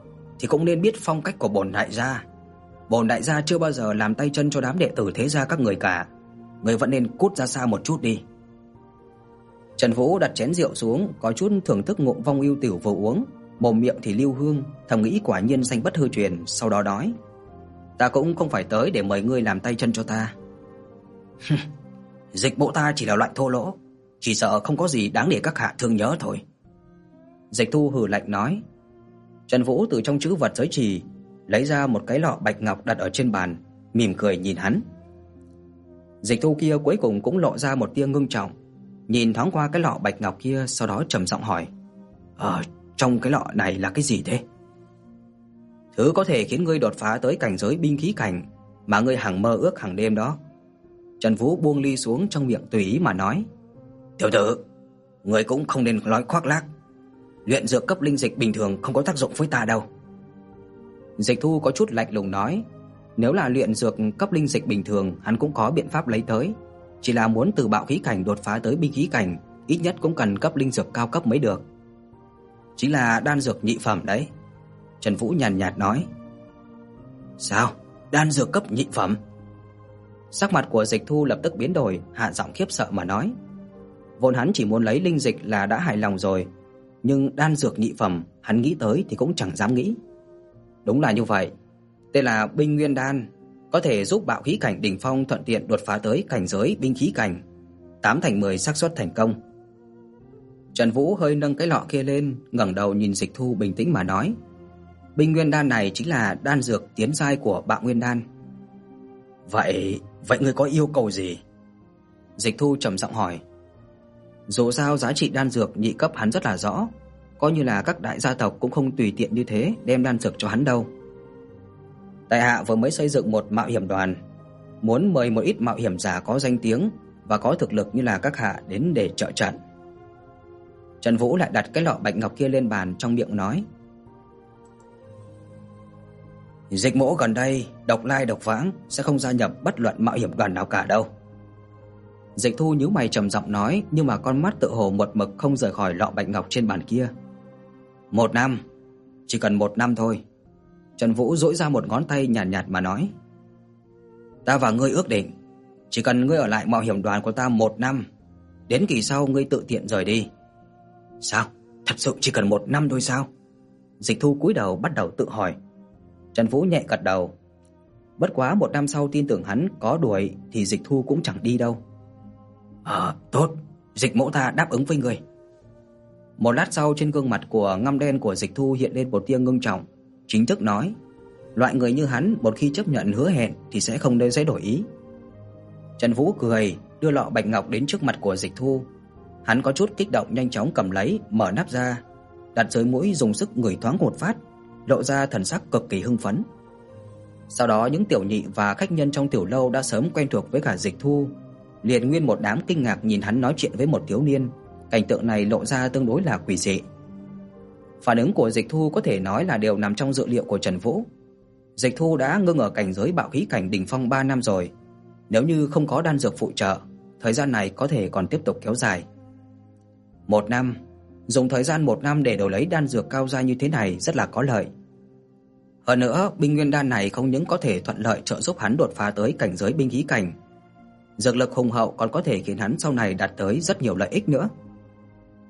thì cũng nên biết phong cách của bổn đại gia. Bổn đại gia chưa bao giờ làm tay chân cho đám đệ tử thế gia các người cả, người vẫn nên cút ra xa một chút đi." Trần Vũ đặt chén rượu xuống, có chút thưởng thức ngụm vong ưu tiểu vừa uống, mồm miệng thì lưu hương, thầm nghĩ quả nhiên danh bất hư truyền, sau đó nói: "Ta cũng không phải tới để mời ngươi làm tay chân cho ta." Dịch bộ ta chỉ là loại thô lỗ, chỉ sợ không có gì đáng để các hạ thương nhớ thôi. Dịch Thu hừ lạnh nói. Trần Vũ từ trong trữ vật giới trì lấy ra một cái lọ bạch ngọc đặt ở trên bàn, mỉm cười nhìn hắn. Dịch Thu kia cuối cùng cũng lộ ra một tia ngưng trọng, nhìn thoáng qua cái lọ bạch ngọc kia, sau đó trầm giọng hỏi: "Ờ, trong cái lọ này là cái gì thế?" "Thứ có thể khiến ngươi đột phá tới cảnh giới binh khí cảnh mà ngươi hằng mơ ước hằng đêm đó." Trần Vũ buông ly xuống trong miệng tùy ý mà nói: "Tiểu tử, ngươi cũng không nên nói khoác lác. Luyện dược cấp linh dịch bình thường không có tác dụng với ta đâu." Dịch Thu có chút lạnh lùng nói: "Nếu là luyện dược cấp linh dịch bình thường, hắn cũng có biện pháp lấy tới." chỉ là muốn từ bạo khí cảnh đột phá tới binh khí cảnh, ít nhất cũng cần cấp linh dược cao cấp mới được. Chính là đan dược nhị phẩm đấy." Trần Vũ nhàn nhạt nói. "Sao? Đan dược cấp nhị phẩm?" Sắc mặt của Dịch Thu lập tức biến đổi, hạ giọng khiếp sợ mà nói. Vốn hắn chỉ muốn lấy linh dịch là đã hài lòng rồi, nhưng đan dược nhị phẩm, hắn nghĩ tới thì cũng chẳng dám nghĩ. Đúng là như vậy. Tên là Binh Nguyên đan, có thể giúp bạo khí cảnh đỉnh phong thuận tiện đột phá tới cảnh giới binh khí cảnh, 8 thành 10 xác suất thành công. Trần Vũ hơi nâng cái lọ kia lên, ngẩng đầu nhìn Dịch Thu bình tĩnh mà nói: "Binh nguyên đan này chính là đan dược tiến giai của Bạo Nguyên đan." "Vậy, vậy ngươi có yêu cầu gì?" Dịch Thu trầm giọng hỏi. Dù sao giá trị đan dược nhị cấp hắn rất là rõ, coi như là các đại gia tộc cũng không tùy tiện như thế đem đan dược cho hắn đâu. Tại hạ vừa mới xây dựng một mạo hiểm đoàn, muốn mời một ít mạo hiểm giả có danh tiếng và có thực lực như là các hạ đến để trợ trận. Trần Vũ lại đặt cái lọ bạch ngọc kia lên bàn trong miệng nói: Dịch Mỗ gần đây độc lai độc vãng sẽ không gia nhập bất luận mạo hiểm đoàn nào cả đâu. Dịch Thu nhíu mày trầm giọng nói, nhưng mà con mắt tự hồ một mực không rời khỏi lọ bạch ngọc trên bàn kia. Một năm, chỉ cần một năm thôi. Trần Vũ duỗi ra một ngón tay nhàn nhạt, nhạt mà nói: "Ta và ngươi ước định, chỉ cần ngươi ở lại mạo hiểm đoàn của ta một năm, đến kỳ sau ngươi tự tiện rời đi." "Sao? Thật sự chỉ cần một năm thôi sao?" Dịch Thu cúi đầu bắt đầu tự hỏi. Trần Vũ nhẹ gật đầu. Bất quá một năm sau tin tưởng hắn có đuổi thì Dịch Thu cũng chẳng đi đâu. "Ờ, tốt, Dịch mẫu ta đáp ứng với ngươi." Một lát sau trên gương mặt của ngăm đen của Dịch Thu hiện lên một tia ngưng trọng, chính thức nói: "Loại người như hắn một khi chấp nhận hứa hẹn thì sẽ không nên sẽ đổi ý." Trần Vũ cười, đưa lọ bạch ngọc đến trước mặt của Dịch Thu. Hắn có chút kích động nhanh chóng cầm lấy, mở nắp ra, đặt dưới mũi dùng sức ngửi thoáng một phát, lộ ra thần sắc cực kỳ hưng phấn. Sau đó những tiểu nhị và khách nhân trong tiểu lâu đã sớm quen thuộc với cả Dịch Thu, liền nguyên một đám kinh ngạc nhìn hắn nói chuyện với một thiếu niên, cảnh tượng này lộ ra tương đối là quỷ dị. Phản ứng của Dịch Thu có thể nói là đều nằm trong dự liệu của Trần Vũ. Dịch Thu đã ngưng ở cảnh giới bạo khí cảnh đỉnh phong 3 năm rồi, nếu như không có đan dược phụ trợ, thời gian này có thể còn tiếp tục kéo dài. Một năm, dùng thời gian một năm để đổi lấy đan dược cao giai như thế này rất là có lợi. Hơn nữa, binh nguyên đan này không những có thể thuận lợi trợ giúp hắn đột phá tới cảnh giới binh khí cảnh, dược lực hùng hậu còn có thể khiến hắn sau này đạt tới rất nhiều lợi ích nữa.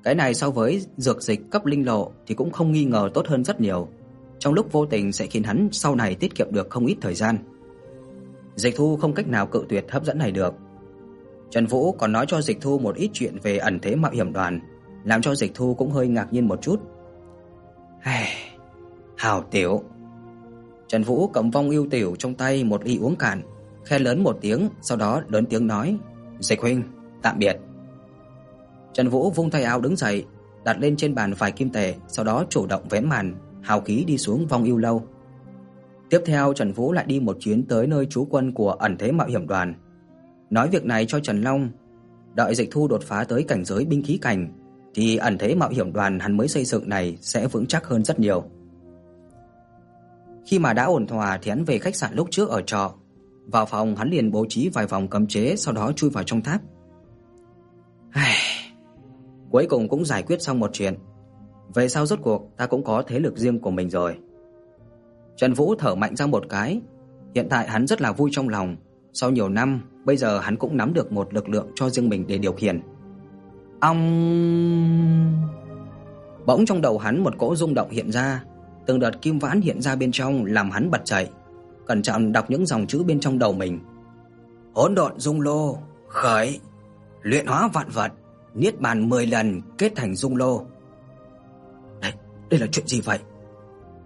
Cái này so với dược dịch cấp linh lộ thì cũng không nghi ngờ tốt hơn rất nhiều, trong lúc vô tình sẽ khiến hắn sau này tiết kiệm được không ít thời gian. Dịch Thu không cách nào cự tuyệt hấp dẫn này được. Trần Vũ còn nói cho Dịch Thu một ít chuyện về ẩn thế mạo hiểm đoàn, làm cho Dịch Thu cũng hơi ngạc nhiên một chút. Hây, hào tiểu. Trần Vũ cầm vong yêu tiểu trong tay một ly uống cạn, khen lớn một tiếng, sau đó lớn tiếng nói: "Dịch huynh, tạm biệt." Trần Vũ vung tay áo đứng dậy, đặt lên trên bàn vài kim tệ, sau đó chủ động vén màn, hào khí đi xuống vong yêu lâu. Tiếp theo Trần Vũ lại đi một chuyến tới nơi trú quân của ẩn thế mạo hiểm đoàn. Nói việc này cho Trần Long, đợi Dịch Thu đột phá tới cảnh giới binh khí cảnh thì ẩn thế mạo hiểm đoàn hắn mới xây dựng này sẽ vững chắc hơn rất nhiều. Khi mà đã ổn thỏa thì hắn về khách sạn lúc trước ở trọ, vào phòng hắn liền bố trí vài vòng cấm chế sau đó chui vào trong tháp. Hây, Cuối cùng cũng giải quyết xong một chuyện. Về sau rốt cuộc ta cũng có thế lực riêng của mình rồi. Trần Vũ thở mạnh ra một cái, hiện tại hắn rất là vui trong lòng, sau nhiều năm, bây giờ hắn cũng nắm được một lực lượng cho riêng mình để điều khiển. Ong. Bỗng trong đầu hắn một cỗ rung động hiện ra, từng đợt kim vãn hiện ra bên trong làm hắn bật dậy, cẩn trọng đọc những dòng chữ bên trong đầu mình. Hỗn độn dung lô, khởi, luyện hóa vạn vật, niết bàn 10 lần kết thành dung lô. Đây, đây là chuyện gì vậy?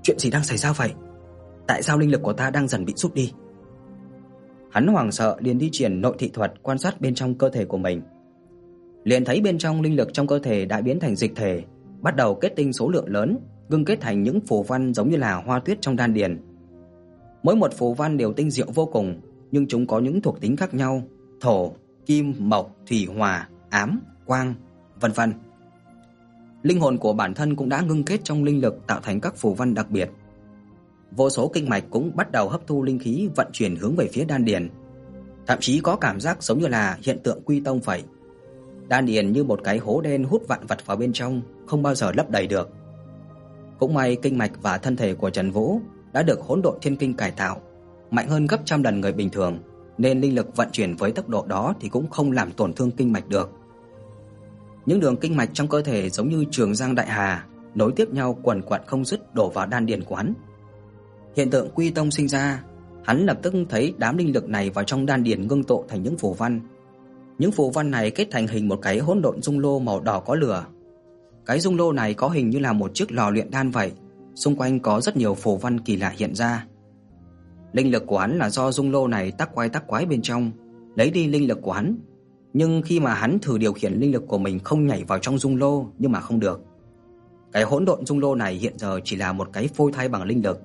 Chuyện gì đang xảy ra vậy? tại sao linh lực của ta đang dần bị rút đi? Hắn hoảng sợ liền đi triển nội thị thuật quan sát bên trong cơ thể của mình. Liền thấy bên trong linh lực trong cơ thể đã biến thành dịch thể, bắt đầu kết tinh số lượng lớn, ngưng kết thành những phù văn giống như là hoa tuyết trong đan điền. Mỗi một phù văn đều tinh diệu vô cùng, nhưng chúng có những thuộc tính khác nhau, thổ, kim, mộc, thủy, hỏa, ám, quang, vân vân. Linh hồn của bản thân cũng đã ngưng kết trong linh lực tạo thành các phù văn đặc biệt vô số kinh mạch cũng bắt đầu hấp thu linh khí vận chuyển hướng về phía đan điền. Thậm chí có cảm giác giống như là hiện tượng quy tông vậy. Đan điền như một cái hố đen hút vạn vật vào bên trong, không bao giờ lấp đầy được. Cũng may kinh mạch và thân thể của Trần Vũ đã được Hỗn Độn Thiên Kinh cải tạo, mạnh hơn gấp trăm lần người bình thường, nên linh lực vận chuyển với tốc độ đó thì cũng không làm tổn thương kinh mạch được. Những đường kinh mạch trong cơ thể giống như trường giang đại hà, nối tiếp nhau quần quật không dứt đổ vào đan điền của hắn hiện tượng quy tông sinh ra, hắn lập tức thấy đám linh lực này vào trong đan điền ngưng tụ thành những phù văn. Những phù văn này kết thành hình một cái hỗn độn dung lô màu đỏ có lửa. Cái dung lô này có hình như là một chiếc lò luyện đan vậy, xung quanh có rất nhiều phù văn kỳ lạ hiện ra. Linh lực của hắn là do dung lô này tác quái tác quái bên trong, lấy đi linh lực của hắn. Nhưng khi mà hắn thử điều khiển linh lực của mình không nhảy vào trong dung lô nhưng mà không được. Cái hỗn độn dung lô này hiện giờ chỉ là một cái phôi thai bằng linh lực,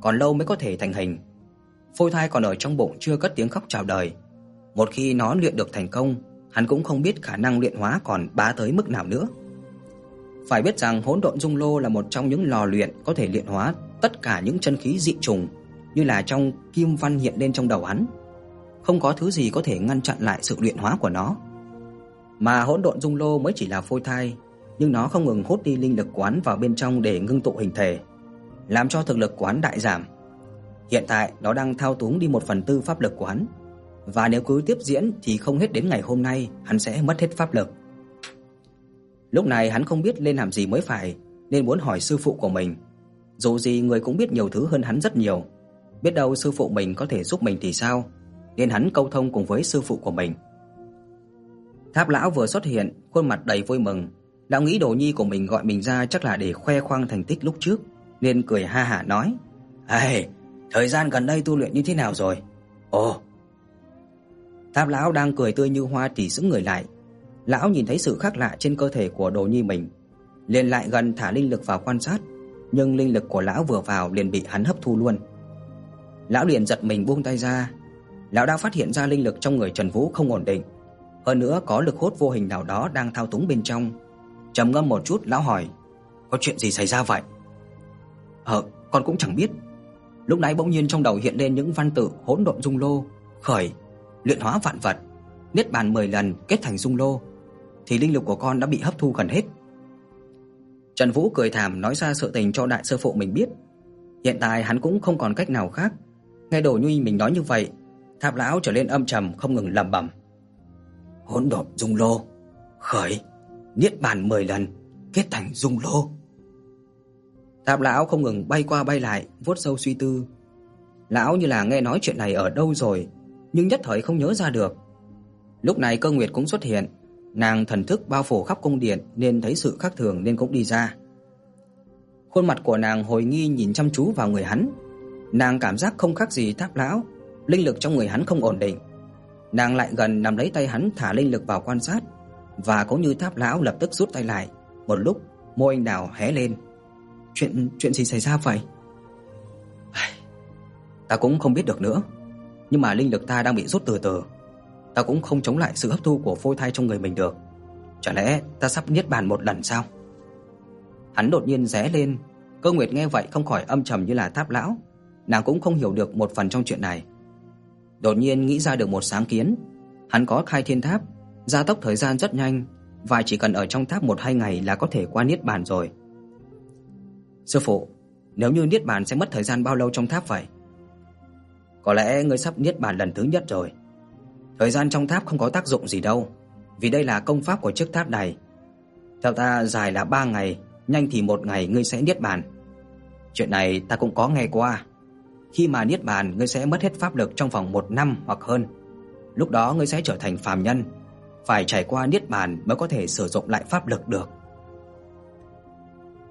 còn lâu mới có thể thành hình. Phôi thai còn ở trong bụng chưa cất tiếng khóc chào đời. Một khi nó luyện được thành công, hắn cũng không biết khả năng luyện hóa còn bá tới mức nào nữa. Phải biết rằng Hỗn Độn Dung Lô là một trong những lò luyện có thể luyện hóa tất cả những chân khí dị trùng, như là trong kim văn hiện lên trong đầu hắn. Không có thứ gì có thể ngăn chặn lại sự luyện hóa của nó. Mà Hỗn Độn Dung Lô mới chỉ là phôi thai, nhưng nó không ngừng hút đi linh lực quán vào bên trong để ngưng tụ hình thể làm cho thực lực quán đại giảm. Hiện tại nó đang thao túng đi 1 phần tư pháp lực của hắn, và nếu cứ tiếp diễn thì không hết đến ngày hôm nay hắn sẽ mất hết pháp lực. Lúc này hắn không biết lên làm gì mới phải, nên muốn hỏi sư phụ của mình. Dù gì người cũng biết nhiều thứ hơn hắn rất nhiều, biết đâu sư phụ mình có thể giúp mình thì sao, nên hắn câu thông cùng với sư phụ của mình. Tháp lão vừa xuất hiện, khuôn mặt đầy vui mừng, lão nghĩ Đồ Nhi của mình gọi mình ra chắc là để khoe khoang thành tích lúc trước, nên cười ha hả nói: "Ê, thời gian gần đây tu luyện như thế nào rồi?" "Ồ." Tháp lão đang cười tươi như hoa thì sững người lại. Lão nhìn thấy sự khác lạ trên cơ thể của Đồ Nhi mình, liền lại gần thả linh lực vào quan sát, nhưng linh lực của lão vừa vào liền bị hắn hấp thu luôn. Lão liền giật mình buông tay ra. Lão đã phát hiện ra linh lực trong người Trần Vũ không ổn định, hơn nữa có lực hút vô hình nào đó đang thao túng bên trong. Trầm ngâm một chút, lão hỏi: "Có chuyện gì xảy ra vậy?" "Ờ, con cũng chẳng biết." Lúc nãy bỗng nhiên trong đầu hiện lên những văn tự hỗn độn dung lô, khởi, luyện hóa vạn vật, niết bàn 10 lần kết thành dung lô, thì linh lực của con đã bị hấp thu gần hết. Trần Vũ cười thảm nói ra sự tình cho đại sư phụ mình biết. Hiện tại hắn cũng không còn cách nào khác. Nghe Đồ Nhi mình nói như vậy, Tháp lão trở lên âm trầm không ngừng lẩm bẩm. Hỗn độn dung lô, khởi, niết bàn 10 lần, kết thành dung lô. Tháp lão không ngừng bay qua bay lại, vuốt sâu suy tư. Lão như là nghe nói chuyện này ở đâu rồi, nhưng nhất thời không nhớ ra được. Lúc này Cơ Nguyệt cũng xuất hiện, nàng thần thức bao phủ khắp cung điện nên thấy sự khác thường nên cũng đi ra. Khuôn mặt của nàng hồi nghi nhìn chăm chú vào người hắn, nàng cảm giác không khác gì Tháp lão, linh lực trong người hắn không ổn định. Nàng lại gần nắm lấy tay hắn thả linh lực vào quan sát, và cũng như Tháp lão lập tức rút tay lại, một lúc môi anh đào hé lên. Chuyện chuyện gì xảy ra vậy? Ta cũng không biết được nữa, nhưng mà linh lực ta đang bị rút từ từ. Ta cũng không chống lại sự hấp thu của phôi thai trong người mình được. Chả lẽ ta sắp niết bàn một lần sao? Hắn đột nhiên ré lên, Cơ Nguyệt nghe vậy không khỏi âm trầm như là Tháp lão, nàng cũng không hiểu được một phần trong chuyện này. Đột nhiên nghĩ ra được một sáng kiến, hắn có khai thiên tháp, gia tốc thời gian rất nhanh, và chỉ cần ở trong tháp 1 2 ngày là có thể qua niết bàn rồi. Sư phụ, nếu như niết bàn sẽ mất thời gian bao lâu trong tháp vậy? Có lẽ ngươi sắp niết bàn lần thứ nhất rồi. Thời gian trong tháp không có tác dụng gì đâu, vì đây là công pháp của chiếc tháp này. Theo ta dài là 3 ngày, nhanh thì một ngày ngươi sẽ niết bàn. Chuyện này ta cũng có nghe qua. Khi mà niết bàn, ngươi sẽ mất hết pháp lực trong vòng 1 năm hoặc hơn. Lúc đó ngươi sẽ trở thành phàm nhân, phải trải qua niết bàn mới có thể sử dụng lại pháp lực được.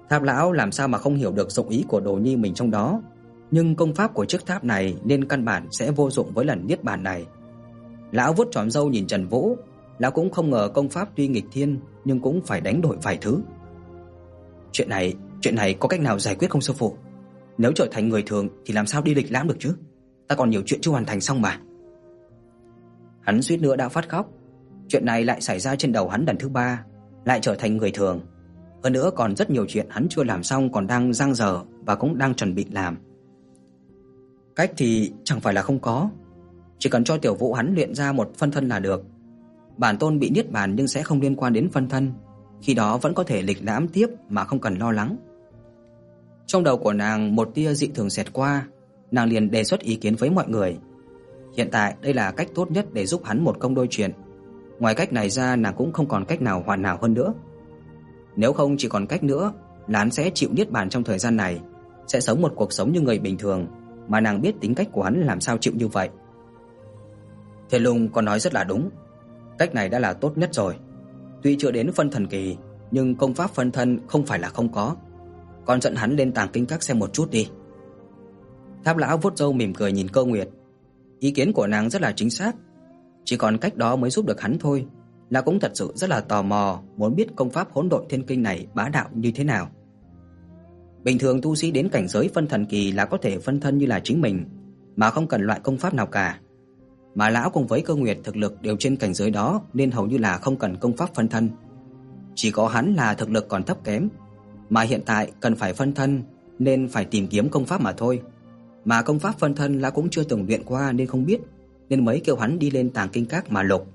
Tháp lão làm sao mà không hiểu được dụng ý của Đồ Nhi mình trong đó, nhưng công pháp của chiếc tháp này nên căn bản sẽ vô dụng với lần niết bàn này. Lão vuốt chòm râu nhìn Trần Vũ, lão cũng không ngờ công pháp tuy nghịch thiên nhưng cũng phải đánh đổi vài thứ. Chuyện này, chuyện này có cách nào giải quyết không sư phụ? Nếu trở thành người thường thì làm sao đi lịch lãm được chứ? Ta còn nhiều chuyện chưa hoàn thành xong mà. Hắn suýt nữa đã phát khóc. Chuyện này lại xảy ra trên đầu hắn lần thứ ba, lại trở thành người thường. Hơn nữa còn rất nhiều chuyện hắn chưa làm xong còn đang dang dở và cũng đang chuẩn bị làm. Cách thì chẳng phải là không có, chỉ cần cho tiểu Vũ hắn luyện ra một phân thân là được. Bản tôn bị niết bàn nhưng sẽ không liên quan đến phân thân, khi đó vẫn có thể lịch lãm tiếp mà không cần lo lắng. Trong đầu của nàng một tia dị thường xẹt qua, nàng liền đề xuất ý kiến với mọi người. Hiện tại đây là cách tốt nhất để giúp hắn một công đôi chuyện. Ngoài cách này ra nàng cũng không còn cách nào hoàn hảo hơn nữa. Nếu không chỉ còn cách nữa, Lán sẽ chịu niết bàn trong thời gian này, sẽ sống một cuộc sống như người bình thường, mà nàng biết tính cách của hắn làm sao chịu như vậy. Thiên Lung có nói rất là đúng, cách này đã là tốt nhất rồi. Tuy chưa đến phân thần kỳ, nhưng công pháp phân thân không phải là không có. Con dẫn hắn lên tàng kinh các xem một chút đi. Tháp lão vuốt râu mỉm cười nhìn Cơ Nguyệt. Ý kiến của nàng rất là chính xác, chỉ còn cách đó mới giúp được hắn thôi. Là cũng thật sự rất là tò mò muốn biết công pháp Hỗn Độn Thiên Kinh này bá đạo như thế nào. Bình thường tu sĩ đến cảnh giới phân thần kỳ là có thể phân thân như là chính mình, mà không cần loại công pháp nào cả. Mà lão cùng với Cơ Nguyệt thực lực đều trên cảnh giới đó nên hầu như là không cần công pháp phân thân. Chỉ có hắn là thực lực còn thấp kém, mà hiện tại cần phải phân thân nên phải tìm kiếm công pháp mà thôi. Mà công pháp phân thân lão cũng chưa từng luyện qua nên không biết, nên mới kêu hắn đi lên tàng kinh các mà lục.